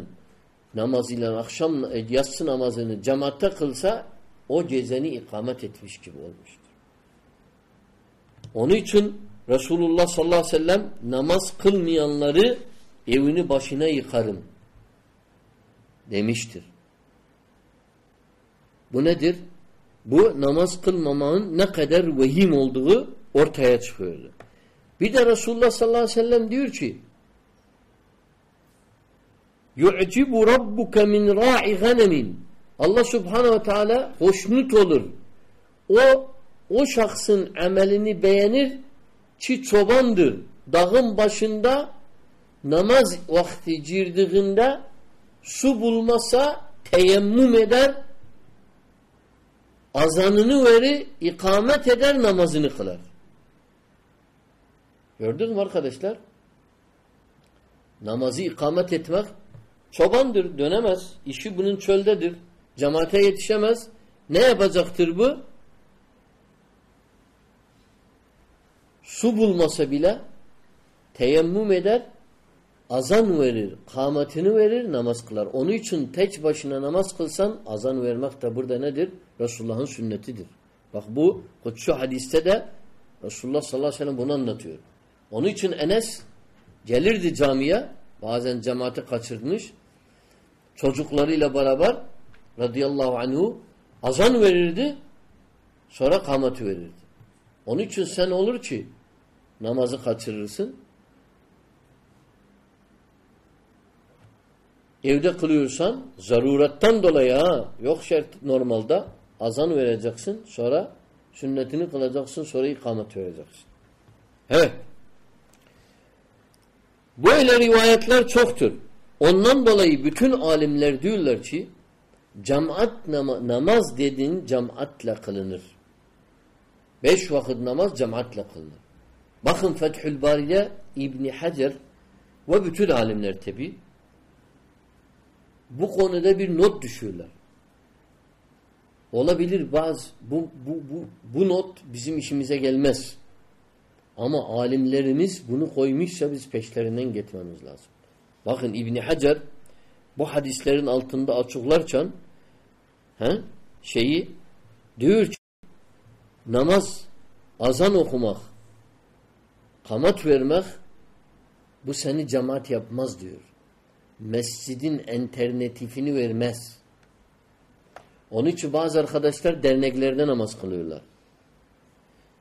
namazıyla akşam yatsı namazını cemaatte kılsa o geceni ikamet etmiş gibi olmuştur. Onun için Resulullah sallallahu aleyhi ve sellem namaz kılmayanları evini başına yıkarım demiştir. Bu nedir? Bu namaz kılmamanın ne kadar vehim olduğu ortaya çıkıyordu. Bir de Resulullah sallallahu aleyhi ve sellem diyor ki yu'cibu rabbuke min ra'i ganemin Allah subhanehu ve teala hoşnut olur. O o şahsın amelini beğenir ki çobandır. Dağın başında namaz vakti girdiğinde su bulmasa teyemmüm eder azanını verir, ikamet eder, namazını kılar. Gördün mü arkadaşlar? Namazı ikamet etmek çobandır, dönemez. İşi bunun çöldedir. Cemaate yetişemez. Ne yapacaktır bu? Su bulmasa bile teyemmüm eder, azan verir, kametini verir, namaz kılar. Onun için tek başına namaz kılsan azan vermek de burada nedir? Resulullah'ın sünnetidir. Bak bu kutsu hadiste de Resulullah sallallahu aleyhi ve sellem bunu anlatıyor. Onun için Enes gelirdi camiye bazen cemaati kaçırmış çocuklarıyla beraber radıyallahu anhu azan verirdi sonra kameti verirdi. Onun için sen olur ki namazı kaçırırsın evde kılıyorsan zaruretten dolayı ha yok şart normalde azan vereceksin sonra sünnetini kılacaksın sonra ikamet vereceksin. Evet. Böyle rivayetler çoktur. Ondan dolayı bütün alimler diyorlar ki cemaat nama, namaz dediğin cemaatle kılınır. Beş vakit namaz cemaatle kılınır. Bakın Fethül Bari'de İbni Hacer ve bütün alimler tabi bu konuda bir not düşüyorlar. Olabilir bazı bu, bu, bu, bu not bizim işimize gelmez. Ama alimlerimiz bunu koymuşsa biz peşlerinden gitmemiz lazım. Bakın İbni Hacer bu hadislerin altında açıklarken he, şeyi diyor ki namaz, azan okumak, kamat vermek bu seni cemaat yapmaz diyor. Mescidin alternatifini vermez. Onun için bazı arkadaşlar derneklerde namaz kılıyorlar.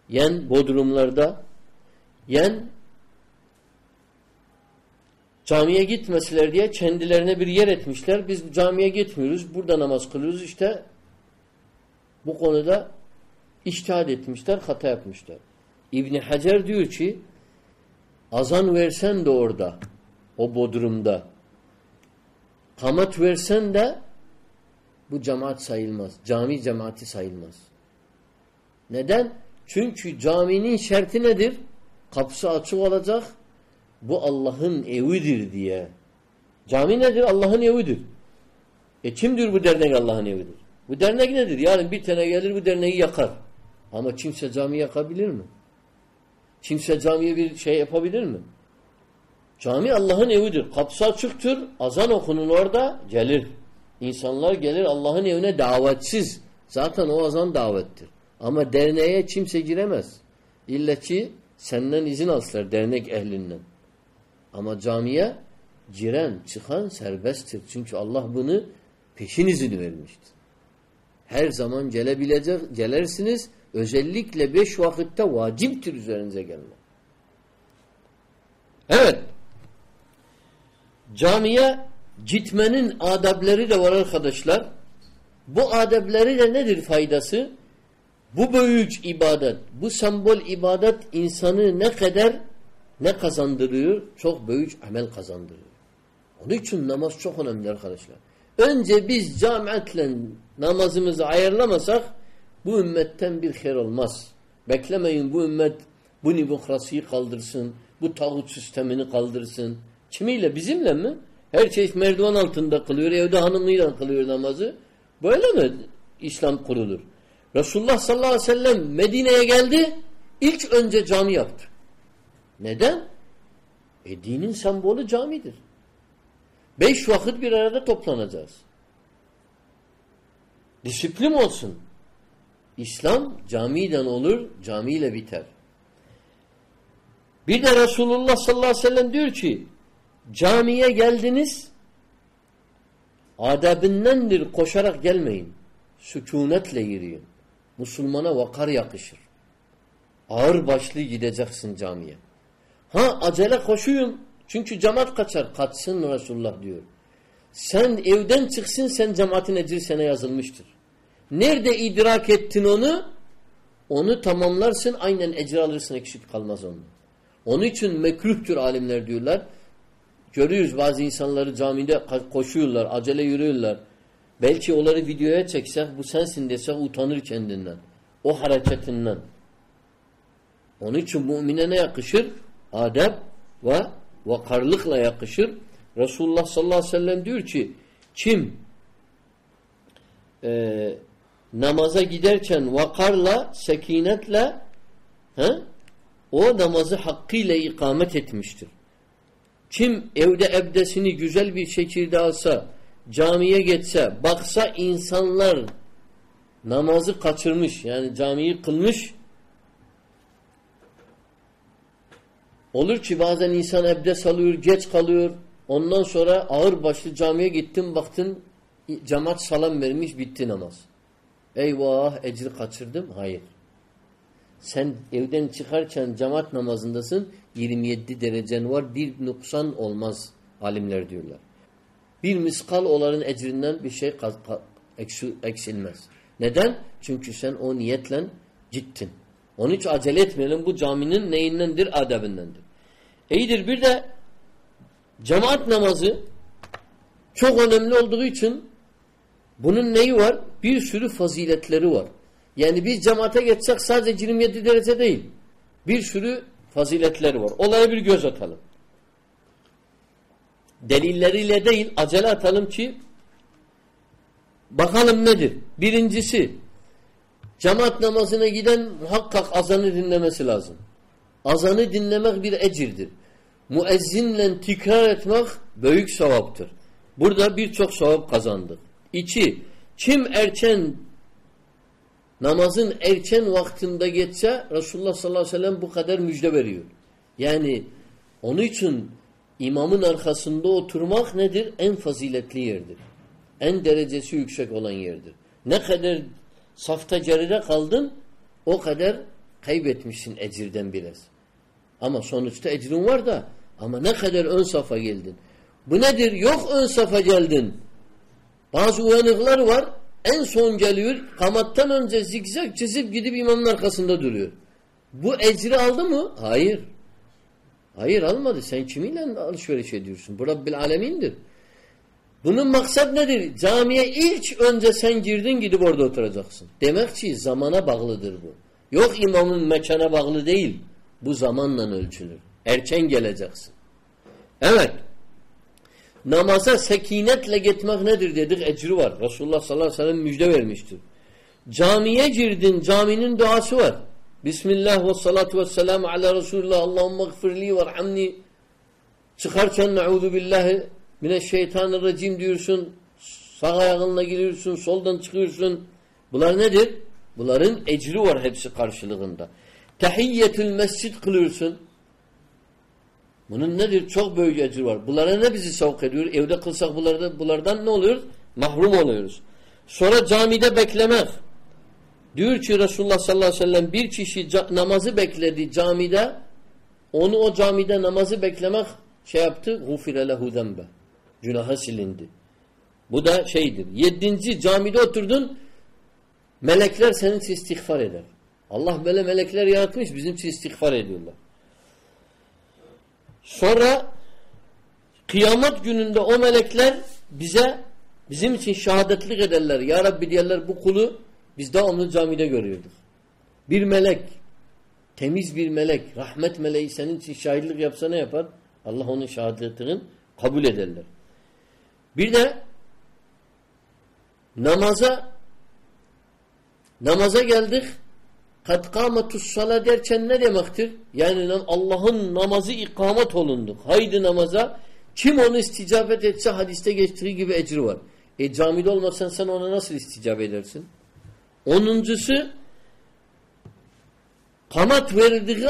Yen bodrumlarda, yen camiye gitmesiler diye kendilerine bir yer etmişler. Biz camiye gitmiyoruz, burada namaz kılıyoruz. İşte bu konuda iştihad etmişler, hata yapmışlar. İbni Hacer diyor ki, azan versen de orada, o bodrumda, kamat versen de bu cemaat sayılmaz. Cami cemaati sayılmaz. Neden? Çünkü caminin şerti nedir? Kapısı açık olacak. Bu Allah'ın evidir diye. Cami nedir? Allah'ın evidir. E kimdir bu dernek Allah'ın evidir? Bu dernek nedir? Yarın bir tane gelir bu derneği yakar. Ama kimse cami yakabilir mi? Kimse camiye bir şey yapabilir mi? Cami Allah'ın evidir. Kapısı açıktır. Azan okunun orada gelir. İnsanlar gelir Allah'ın evine davetsiz. Zaten o azan davettir. Ama derneğe kimse giremez. İlla ki senden izin alsınlar dernek ehlinden. Ama camiye giren, çıkan serbesttir. Çünkü Allah bunu peşin izini vermiştir. Her zaman gelebilecek, gelersiniz. Özellikle beş vakitte vaciptir üzerinize gelmek. Evet. Camiye gitmenin adableri de var arkadaşlar. Bu adableri de nedir faydası? Bu büyük ibadet, bu sembol ibadet insanı ne kadar ne kazandırıyor? Çok büyük amel kazandırıyor. Onun için namaz çok önemli arkadaşlar. Önce biz camiatle namazımızı ayarlamasak bu ümmetten bir hayır olmaz. Beklemeyin bu ümmet bu demokrasiyi kaldırsın, bu tağut sistemini kaldırsın. Kimiyle? Bizimle mi? Her şey merdiven altında kılıyor, evde hanımıyla kılıyor namazı. Böyle mi İslam kurulur? Resulullah sallallahu aleyhi ve sellem Medine'ye geldi, ilk önce cami yaptı. Neden? E dinin sembolü camidir. Beş vakit bir arada toplanacağız. Disiplin olsun. İslam camiden olur, camiyle biter. Bir de Resulullah sallallahu aleyhi ve sellem diyor ki camiye geldiniz adabindendir koşarak gelmeyin. Sükunetle yürüyün. Müslümana vakar yakışır. Ağır başlı gideceksin camiye. Ha acele koşuyun. Çünkü cemaat kaçar. Kaçsın Resulullah diyor. Sen evden çıksın sen cemaatin ecri sana yazılmıştır. Nerede idrak ettin onu? Onu tamamlarsın aynen ecri alırsın eksik kalmaz onun. Onun için mekruhtur alimler diyorlar. Görüyoruz bazı insanları camide koşuyorlar, acele yürüyorlar. Belki onları videoya çeksek bu sensin desek utanır kendinden. O hareketinden. Onun için mümine ne yakışır? Adab ve vakarlıkla yakışır. Resulullah sallallahu aleyhi ve sellem diyor ki kim e, namaza giderken vakarla, sekinetle he, o namazı hakkıyla ikamet etmiştir. Kim evde ebdesini güzel bir şekilde alsa, camiye geçse, baksa insanlar namazı kaçırmış, yani camiyi kılmış, olur ki bazen insan ebdes alıyor, geç kalıyor, ondan sonra ağır başlı camiye gittin, baktın cemaat salam vermiş, bitti namaz. Eyvah ecri kaçırdım. Hayır. Sen evden çıkarken cemaat namazındasın 27 derecen var. Bir nuksan olmaz alimler diyorlar. Bir miskal olanın ecrinden bir şey eksilmez. Neden? Çünkü sen o niyetle gittin. Onun için acele etmeyelim. Bu caminin neyindendir? Adabindendir. İyidir. Bir de cemaat namazı çok önemli olduğu için bunun neyi var? Bir sürü faziletleri var. Yani biz cemaate geçsek sadece 27 derece değil. Bir sürü faziletleri var. Olaya bir göz atalım. Delilleriyle değil acele atalım ki bakalım nedir? Birincisi cemaat namazına giden muhakkak azanı dinlemesi lazım. Azanı dinlemek bir ecirdir. Muezzinle tikrar etmek büyük sevaptır. Burada birçok sevap kazandık. İki, kim erken namazın erken vaktinde geçse Resulullah sallallahu aleyhi ve sellem bu kadar müjde veriyor. Yani onun için imamın arkasında oturmak nedir? En faziletli yerdir. En derecesi yüksek olan yerdir. Ne kadar safta geride kaldın o kadar kaybetmişsin ecirden biraz. Ama sonuçta ecrin var da ama ne kadar ön safa geldin. Bu nedir? Yok ön safa geldin. Bazı uyanıklar var en son geliyor kamattan önce zikzak çizip gidip imamın arkasında duruyor. Bu ecri aldı mı? Hayır. Hayır almadı. Sen kiminle alışveriş ediyorsun? Bu Rabbil Alemin'dir. Bunun maksat nedir? Camiye ilk önce sen girdin gidip orada oturacaksın. Demek ki zamana bağlıdır bu. Yok imamın mekana bağlı değil. Bu zamanla ölçülür. Erken geleceksin. Evet. Namaza sekinetle gitmek nedir dedik? Ecri var. Resulullah sallallahu aleyhi ve sellem müjde vermiştir. Camiye girdin. Caminin duası var. Bismillah ve salatu ve selamu ala Resulullah. Allahümme gfirli ve rahmni. Çıkarken ne'udhu billahi mineşşeytanirracim diyorsun. Sağ ayağınla giriyorsun. Soldan çıkıyorsun. Bunlar nedir? Bunların ecri var hepsi karşılığında. Tahiyyetül mescid kılıyorsun. Bunun nedir? Çok büyük ecir var. Bunlara ne bizi savuk ediyor? Evde kılsak bunlardan, bunlardan ne oluyoruz? Mahrum oluyoruz. Sonra camide beklemek. Diyor ki Resulullah sallallahu aleyhi ve sellem bir kişi namazı bekledi camide onu o camide namazı beklemek şey yaptı. Gufire lehu zembe. Günahı silindi. Bu da şeydir. Yedinci camide oturdun melekler senin için istiğfar eder. Allah böyle melekler yaratmış bizim için istiğfar ediyorlar. Sonra kıyamet gününde o melekler bize bizim için şehadetlik ederler. Ya Rabbi diyorlar bu kulu biz de onu camide görüyorduk. Bir melek, temiz bir melek, rahmet meleği senin için şahitlik yapsa ne yapar? Allah onun şehadetini kabul ederler. Bir de namaza namaza geldik kad kâmetus sala derken ne demektir? Yani Allah'ın namazı ikamet olunduk. Haydi namaza. Kim onu isticabet etse hadiste geçtiği gibi ecri var. E camide olmasan sen ona nasıl isticap edersin? Onuncusu kamat verildiği,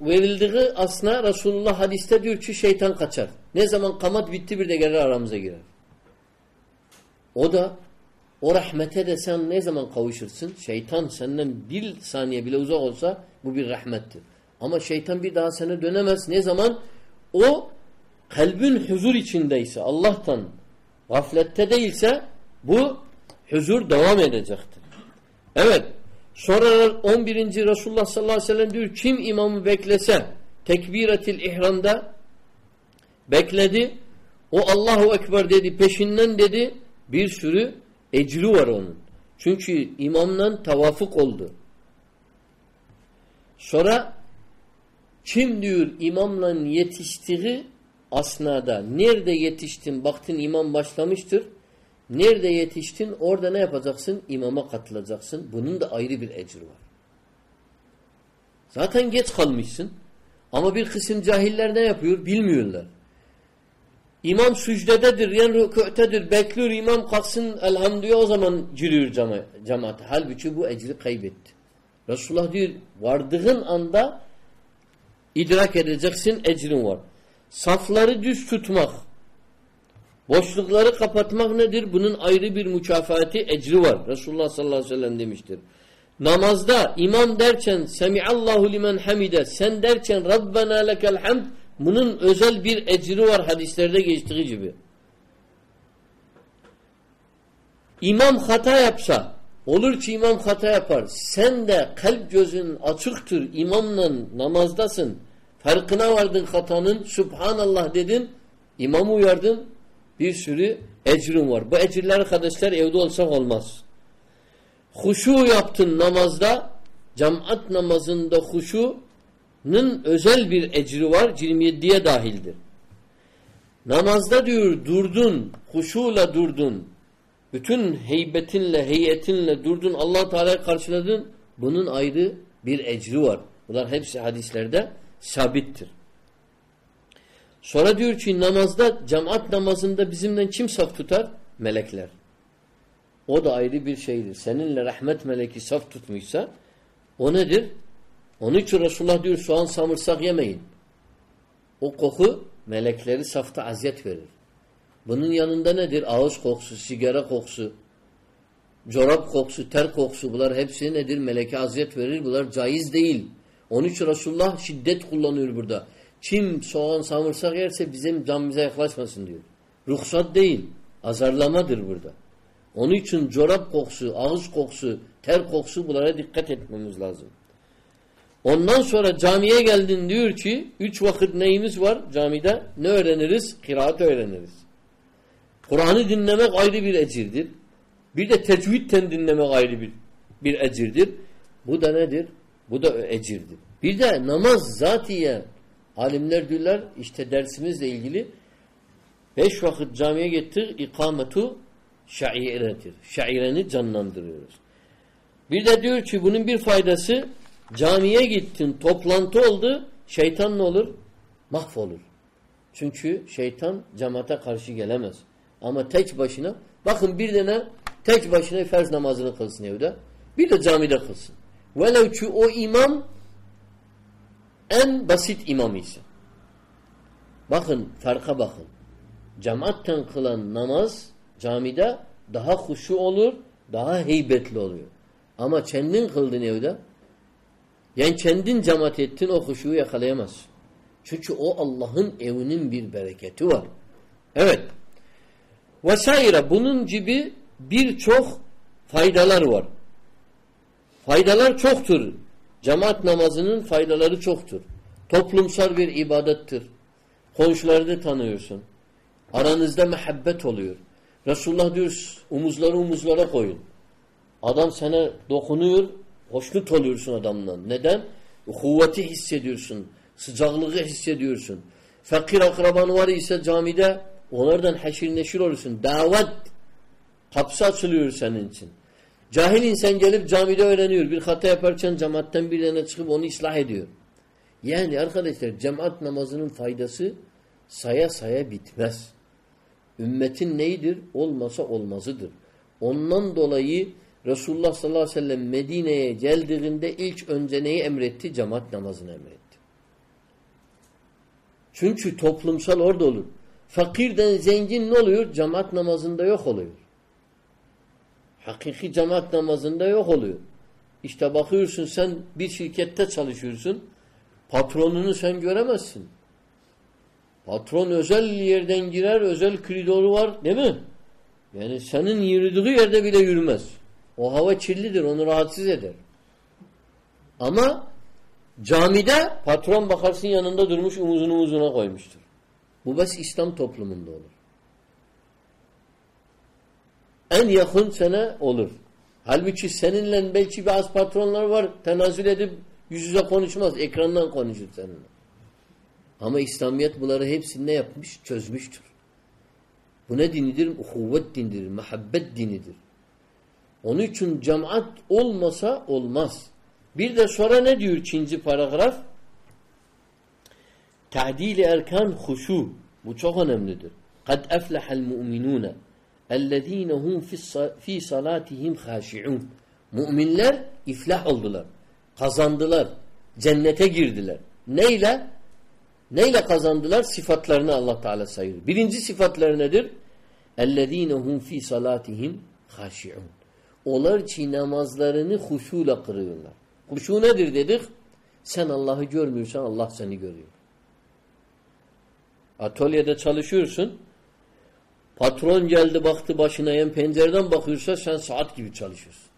verildiği aslında Resulullah hadiste diyor ki şeytan kaçar. Ne zaman kamat bitti bir de gelir aramıza girer. O da o rahmete de sen ne zaman kavuşursun? Şeytan senden bir saniye bile uzak olsa bu bir rahmettir. Ama şeytan bir daha sana dönemez. Ne zaman? O kalbin huzur içindeyse, Allah'tan gaflette değilse bu huzur devam edecektir. Evet. Sonra 11. Resulullah sallallahu aleyhi ve sellem diyor kim imamı beklese tekbiretil ihramda bekledi o Allahu Ekber dedi peşinden dedi bir sürü Ecri var onun. Çünkü imamla tavafuk oldu. Sonra kim diyor imamla yetiştiği asnada nerede yetiştin baktın imam başlamıştır. Nerede yetiştin orada ne yapacaksın? İmama katılacaksın. Bunun da ayrı bir ecri var. Zaten geç kalmışsın. Ama bir kısım cahiller ne yapıyor? Bilmiyorlar. İmam sücdededir, yani rükûtedir, bekliyor imam kalksın elhamdülillah o zaman giriyor cema cemaate. Halbuki bu ecri kaybetti. Resulullah diyor vardığın anda idrak edeceksin ecrin var. Safları düz tutmak, boşlukları kapatmak nedir? Bunun ayrı bir mükafatı, ecri var. Resulullah sallallahu aleyhi ve sellem demiştir. Namazda imam derken Semiallahu limen hamide sen derken Rabbena lekel hamd bunun özel bir ecri var hadislerde geçtiği gibi. İmam hata yapsa, olur ki imam hata yapar. Sen de kalp gözün açıktır, imamla namazdasın. Farkına vardın hatanın, Subhanallah dedin, imamı uyardın, bir sürü ecrin var. Bu ecirler arkadaşlar evde olsak olmaz. Huşu yaptın namazda, cemaat namazında huşu Nın özel bir ecri var. 27'ye dahildir. Namazda diyor durdun, huşuyla durdun. Bütün heybetinle, heyetinle durdun. allah Teala karşıladın. Bunun ayrı bir ecri var. Bunlar hepsi hadislerde sabittir. Sonra diyor ki namazda, cemaat namazında bizimle kim saf tutar? Melekler. O da ayrı bir şeydir. Seninle rahmet meleki saf tutmuşsa o nedir? Onun için Resulullah diyor soğan samırsak yemeyin. O koku melekleri safta aziyet verir. Bunun yanında nedir? Ağız kokusu, sigara kokusu, çorap kokusu, ter kokusu bunlar hepsi nedir? Meleke aziyet verir. Bunlar caiz değil. Onun için Resulullah şiddet kullanıyor burada. Kim soğan samırsak yerse bizim camimize yaklaşmasın diyor. Ruhsat değil. Azarlamadır burada. Onun için çorap kokusu, ağız kokusu, ter kokusu bunlara dikkat etmemiz lazım. Ondan sonra camiye geldin diyor ki üç vakit neyimiz var camide? Ne öğreniriz? Kıraat öğreniriz. Kur'an'ı dinlemek ayrı bir ecirdir. Bir de tecvitten dinlemek ayrı bir bir ecirdir. Bu da nedir? Bu da ecirdir. Bir de namaz zatiye alimler diyorlar işte dersimizle ilgili beş vakit camiye getir ikametu şairetir. Şaireni canlandırıyoruz. Bir de diyor ki bunun bir faydası camiye gittin toplantı oldu şeytan ne olur? Mahvolur. Çünkü şeytan cemaate karşı gelemez. Ama tek başına bakın bir tane tek başına farz namazını kılsın evde. Bir de camide kılsın. Velev ki o imam en basit imam ise. Bakın farka bakın. Cemaatten kılan namaz camide daha huşu olur, daha heybetli oluyor. Ama kendin kıldın evde yani kendin cemaat ettin o huşuyu yakalayamazsın. Çünkü o Allah'ın evinin bir bereketi var. Evet. Vesaire bunun gibi birçok faydalar var. Faydalar çoktur. Cemaat namazının faydaları çoktur. Toplumsal bir ibadettir. Komşularını tanıyorsun. Aranızda mehabbet oluyor. Resulullah diyor omuzları omuzlara koyun. Adam sana dokunuyor, hoşnut oluyorsun adamdan. Neden? Kuvveti hissediyorsun. Sıcaklığı hissediyorsun. Fakir akraban var ise camide onlardan haşir neşir olursun. Davet kapısı açılıyor senin için. Cahil insan gelip camide öğreniyor. Bir hata yaparken cemaatten bir yana çıkıp onu ıslah ediyor. Yani arkadaşlar cemaat namazının faydası saya saya bitmez. Ümmetin neydir? Olmasa olmazıdır. Ondan dolayı Resulullah sallallahu aleyhi ve sellem Medine'ye geldiğinde ilk önce neyi emretti? Cemaat namazını emretti. Çünkü toplumsal orada olur. Fakirden zengin ne oluyor? Cemaat namazında yok oluyor. Hakiki cemaat namazında yok oluyor. İşte bakıyorsun sen bir şirkette çalışıyorsun. Patronunu sen göremezsin. Patron özel yerden girer, özel koridoru var değil mi? Yani senin yürüdüğü yerde bile yürümez. O hava kirlidir, onu rahatsız eder. Ama camide patron bakarsın yanında durmuş omuzunu omuzuna koymuştur. Bu bes İslam toplumunda olur. En yakın sene olur. Halbuki seninle belki bazı patronlar var tenazül edip yüz yüze konuşmaz. Ekrandan konuşur seninle. Ama İslamiyet bunları hepsini yapmış? Çözmüştür. Bu ne dinidir? Kuvvet dinidir, muhabbet dinidir. Onun için cemaat olmasa olmaz. Bir de sonra ne diyor ikinci paragraf? Ta'dil erkan huşu. Bu çok önemlidir. Kad eflehel mu'minune ellezine hum fi salatihim haşi'un. Müminler iflah oldular. Kazandılar. Cennete girdiler. Neyle? Neyle kazandılar? Sıfatlarını Allah Teala sayıyor. Birinci sıfatları nedir? اَلَّذ۪ينَ هُمْ ف۪ي صَلَاتِهِمْ خَاشِعُونَ onlar ki namazlarını huşuyla kırıyorlar. Huşu nedir dedik? Sen Allah'ı görmüyorsan Allah seni görüyor. Atölyede çalışıyorsun. Patron geldi baktı başına yan pencereden bakıyorsa sen saat gibi çalışıyorsun.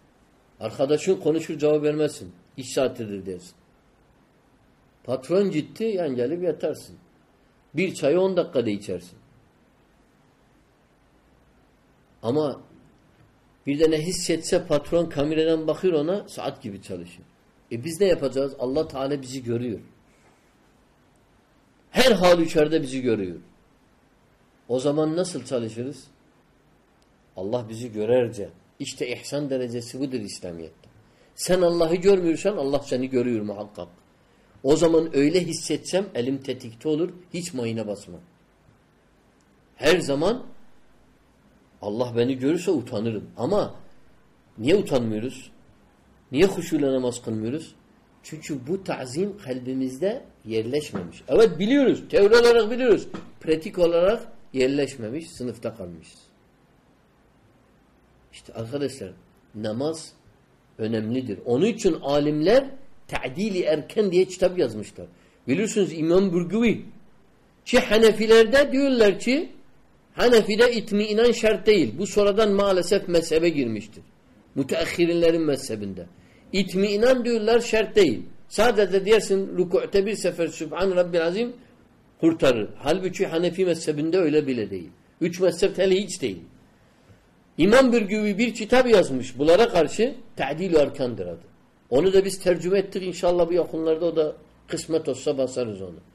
Arkadaşın konuşur cevap vermezsin. İş saatidir dersin. Patron gitti yan gelip yatarsın. Bir çayı on dakikada içersin. Ama bir de ne hissetse patron kameradan bakıyor ona saat gibi çalışıyor. E biz ne yapacağız? Allah Teala bizi görüyor. Her halükarda bizi görüyor. O zaman nasıl çalışırız? Allah bizi görerce. İşte ihsan derecesi budur İslamiyet'te. Sen Allah'ı görmüyorsan Allah seni görüyor muhakkak. O zaman öyle hissetsem elim tetikte olur. Hiç mayına basmam. Her zaman Allah beni görürse utanırım. Ama niye utanmıyoruz? Niye huşuyla namaz kılmıyoruz? Çünkü bu tazim kalbimizde yerleşmemiş. Evet biliyoruz. Teori olarak biliyoruz. Pratik olarak yerleşmemiş. Sınıfta kalmışız. İşte arkadaşlar namaz önemlidir. Onun için alimler Ta'dili Erken diye kitap yazmışlar. Biliyorsunuz İmam Burguvi ki Hanefilerde diyorlar ki Hanefi'de itmiinan şart değil. Bu sonradan maalesef mezhebe girmiştir. Müteahhirinlerin mezhebinde. İtmiinan diyorlar şart değil. Sadece dersin rükûte bir sefer Sübhan Rabbil Azim kurtarır. Halbuki Hanefi mezhebinde öyle bile değil. Üç mezhep hele hiç değil. İmam Bürgüvi bir kitap yazmış. Bunlara karşı Ta'dil-i Erkan'dır adı. Onu da biz tercüme ettik inşallah bu yakınlarda o da kısmet olsa basarız onu.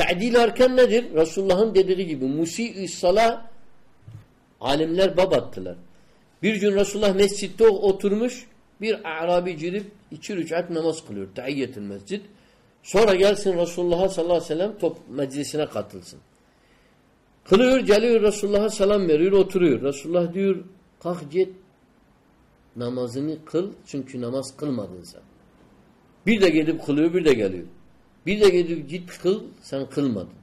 Ta'dil-i Erkan nedir? Resulullah'ın dediği gibi Musi-i Salah alimler bab attılar. Bir gün Resulullah mescitte oturmuş bir Arabi girip iki rükat namaz kılıyor. Tahiyyetül mescid. Sonra gelsin Resulullah sallallahu aleyhi ve sellem top meclisine katılsın. Kılıyor, geliyor Resulullah'a selam veriyor, oturuyor. Resulullah diyor, kalk git namazını kıl çünkü namaz kılmadın sen. Bir de gidip kılıyor, bir de geliyor. Bir de gidip git kıl, sen kılmadın.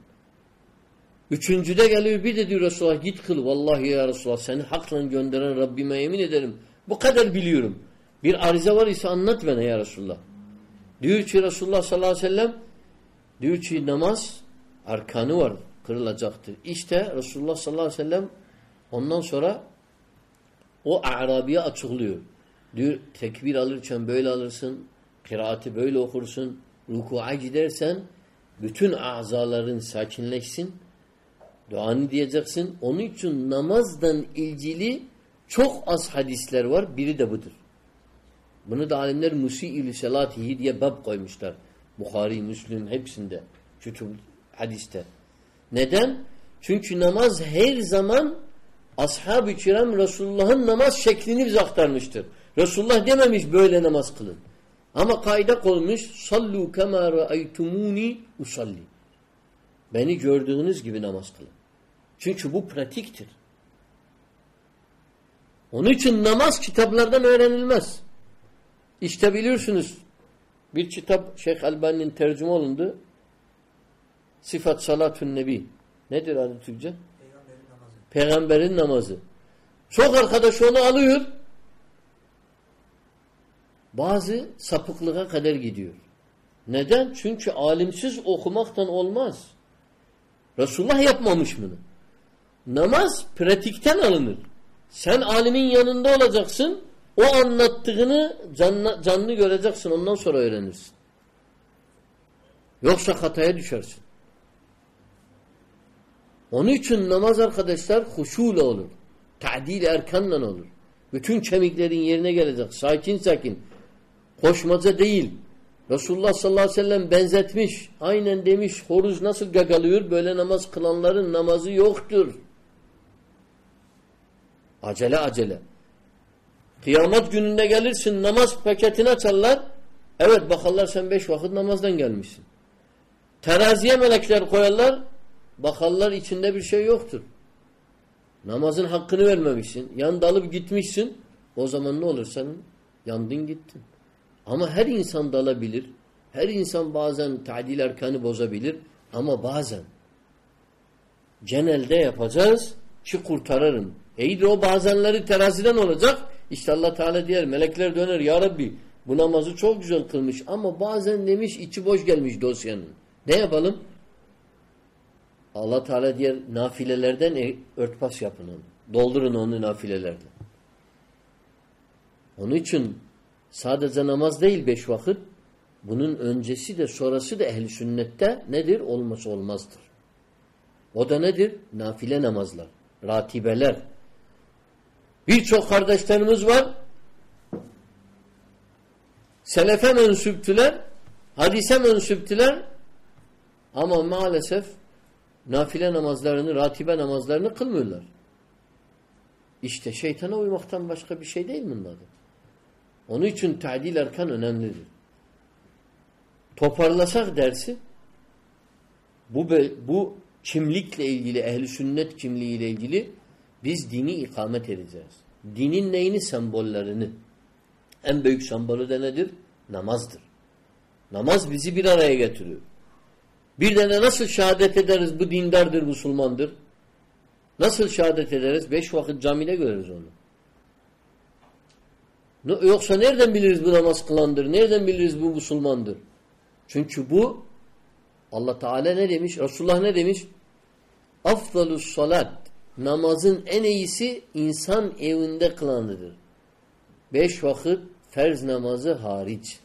Üçüncüde geliyor, bir de diyor Resulullah git kıl. Vallahi ya Resulullah seni hakla gönderen Rabbime yemin ederim. Bu kadar biliyorum. Bir arize var ise anlat bana ya Resulullah. Diyor ki Resulullah sallallahu aleyhi ve sellem diyor ki namaz arkanı var kırılacaktır. İşte Resulullah sallallahu aleyhi ve sellem ondan sonra o Arabiye açıklıyor. Diyor tekbir alırken böyle alırsın, kıraati böyle okursun, ruku'a gidersen bütün azaların sakinleşsin, duanı diyeceksin. Onun için namazdan ilgili çok az hadisler var. Biri de budur. Bunu da alimler musi'il selatihi diye bab koymuşlar. Bukhari, Müslüm hepsinde. Kütüb hadiste. Neden? Çünkü namaz her zaman ashab-ı kiram Resulullah'ın namaz şeklini bize aktarmıştır. Resulullah dememiş böyle namaz kılın. Ama kaide koymuş sallu kema ra'aytumuni usalli. Beni gördüğünüz gibi namaz kılın. Çünkü bu pratiktir. Onun için namaz kitaplardan öğrenilmez. İşte biliyorsunuz bir kitap Şeyh Albani'nin tercüme olundu. Sifat salatun nebi. Nedir adı Türkçe? Peygamberin namazı. Peygamberin namazı. Çok arkadaş onu alıyor. Bazı sapıklığa kadar gidiyor. Neden? Çünkü alimsiz okumaktan olmaz. Resulullah yapmamış bunu. Namaz pratikten alınır. Sen alimin yanında olacaksın. O anlattığını canlı, canlı göreceksin. Ondan sonra öğrenirsin. Yoksa hataya düşersin. Onun için namaz arkadaşlar huşuyla olur. Ta'dil erkanla olur. Bütün kemiklerin yerine gelecek. Sakin sakin. Koşmaca değil. Resulullah sallallahu aleyhi ve sellem benzetmiş. Aynen demiş horuz nasıl gagalıyor böyle namaz kılanların namazı yoktur. Acele acele. Kıyamet gününde gelirsin namaz paketini açarlar. Evet bakarlar sen beş vakit namazdan gelmişsin. Teraziye melekler koyarlar. Bakarlar içinde bir şey yoktur. Namazın hakkını vermemişsin. Yan dalıp gitmişsin. O zaman ne olur sen yandın gittin. Ama her insan dalabilir. Her insan bazen tadil erkanı bozabilir. Ama bazen genelde yapacağız ki kurtarırım. İyi de o bazenleri teraziden olacak. İşte Allah Teala diyer melekler döner ya Rabbi bu namazı çok güzel kılmış ama bazen demiş içi boş gelmiş dosyanın. Ne yapalım? Allah Teala diğer nafilelerden e, örtbas yapın onu. Doldurun onu nafilelerden. Onun için sadece namaz değil beş vakit bunun öncesi de sonrası da ehli sünnette nedir? Olması olmazdır. O da nedir? Nafile namazlar. Ratibeler. Birçok kardeşlerimiz var. Selefe mensüptüler. Hadise mensüptüler. Ama maalesef nafile namazlarını, ratibe namazlarını kılmıyorlar. İşte şeytana uymaktan başka bir şey değil bunlar. Onun için tadil erkan önemlidir. Toparlasak dersi bu bu kimlikle ilgili, ehli sünnet kimliğiyle ilgili biz dini ikamet edeceğiz. Dinin neyini? Sembollerini. En büyük sembolü de nedir? Namazdır. Namaz bizi bir araya getiriyor. Bir de nasıl şehadet ederiz bu dindardır, Müslümandır? Nasıl şehadet ederiz? Beş vakit camide görürüz onu. Yoksa nereden biliriz bu namaz kılandır? Nereden biliriz bu Müslümandır? Çünkü bu Allah Teala ne demiş? Resulullah ne demiş? Afdalus salat namazın en iyisi insan evinde kılanıdır. Beş vakit ferz namazı hariç.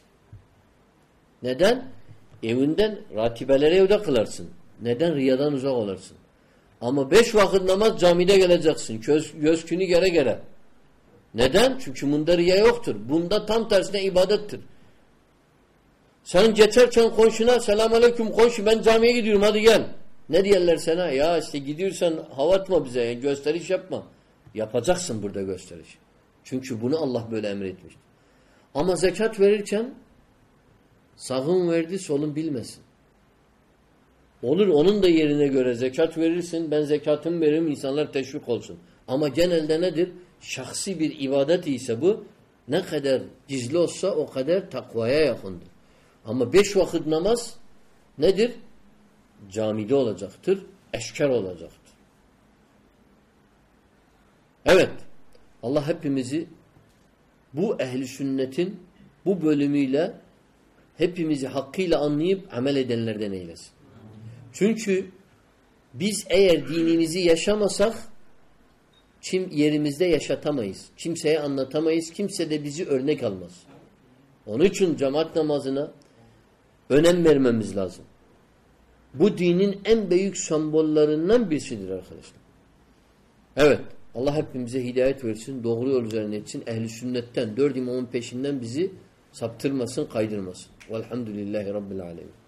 Neden? Evinden ratibeleri evde kılarsın. Neden? Riyadan uzak olarsın. Ama beş vakit namaz camide geleceksin. Göz, göz günü gere gere. Neden? Çünkü bunda riya yoktur. Bunda tam tersine ibadettir. Sen geçerken komşuna selamun aleyküm komşu ben camiye gidiyorum hadi gel. Ne diyorlar sana? Ya işte gidiyorsan hava atma bize yani gösteriş yapma. Yapacaksın burada gösteriş. Çünkü bunu Allah böyle emretmiş. Ama zekat verirken sağın verdi solun bilmesin. Olur onun da yerine göre zekat verirsin. Ben zekatımı veririm insanlar teşvik olsun. Ama genelde nedir? Şahsi bir ibadet ise bu ne kadar gizli olsa o kadar takvaya yakındır. Ama beş vakit namaz nedir? Camide olacaktır. Eşker olacaktır. Evet. Allah hepimizi bu ehli sünnetin bu bölümüyle hepimizi hakkıyla anlayıp amel edenlerden eylesin. Çünkü biz eğer dinimizi yaşamasak kim yerimizde yaşatamayız. Kimseye anlatamayız. Kimse de bizi örnek almaz. Onun için cemaat namazına önem vermemiz lazım. Bu dinin en büyük sembollerinden birisidir arkadaşlar. Evet. Allah hepimize hidayet versin. Doğru yol üzerine etsin. Ehli sünnetten, dört imamın peşinden bizi saptırmasın, kaydırmasın. Velhamdülillahi Rabbil alemin.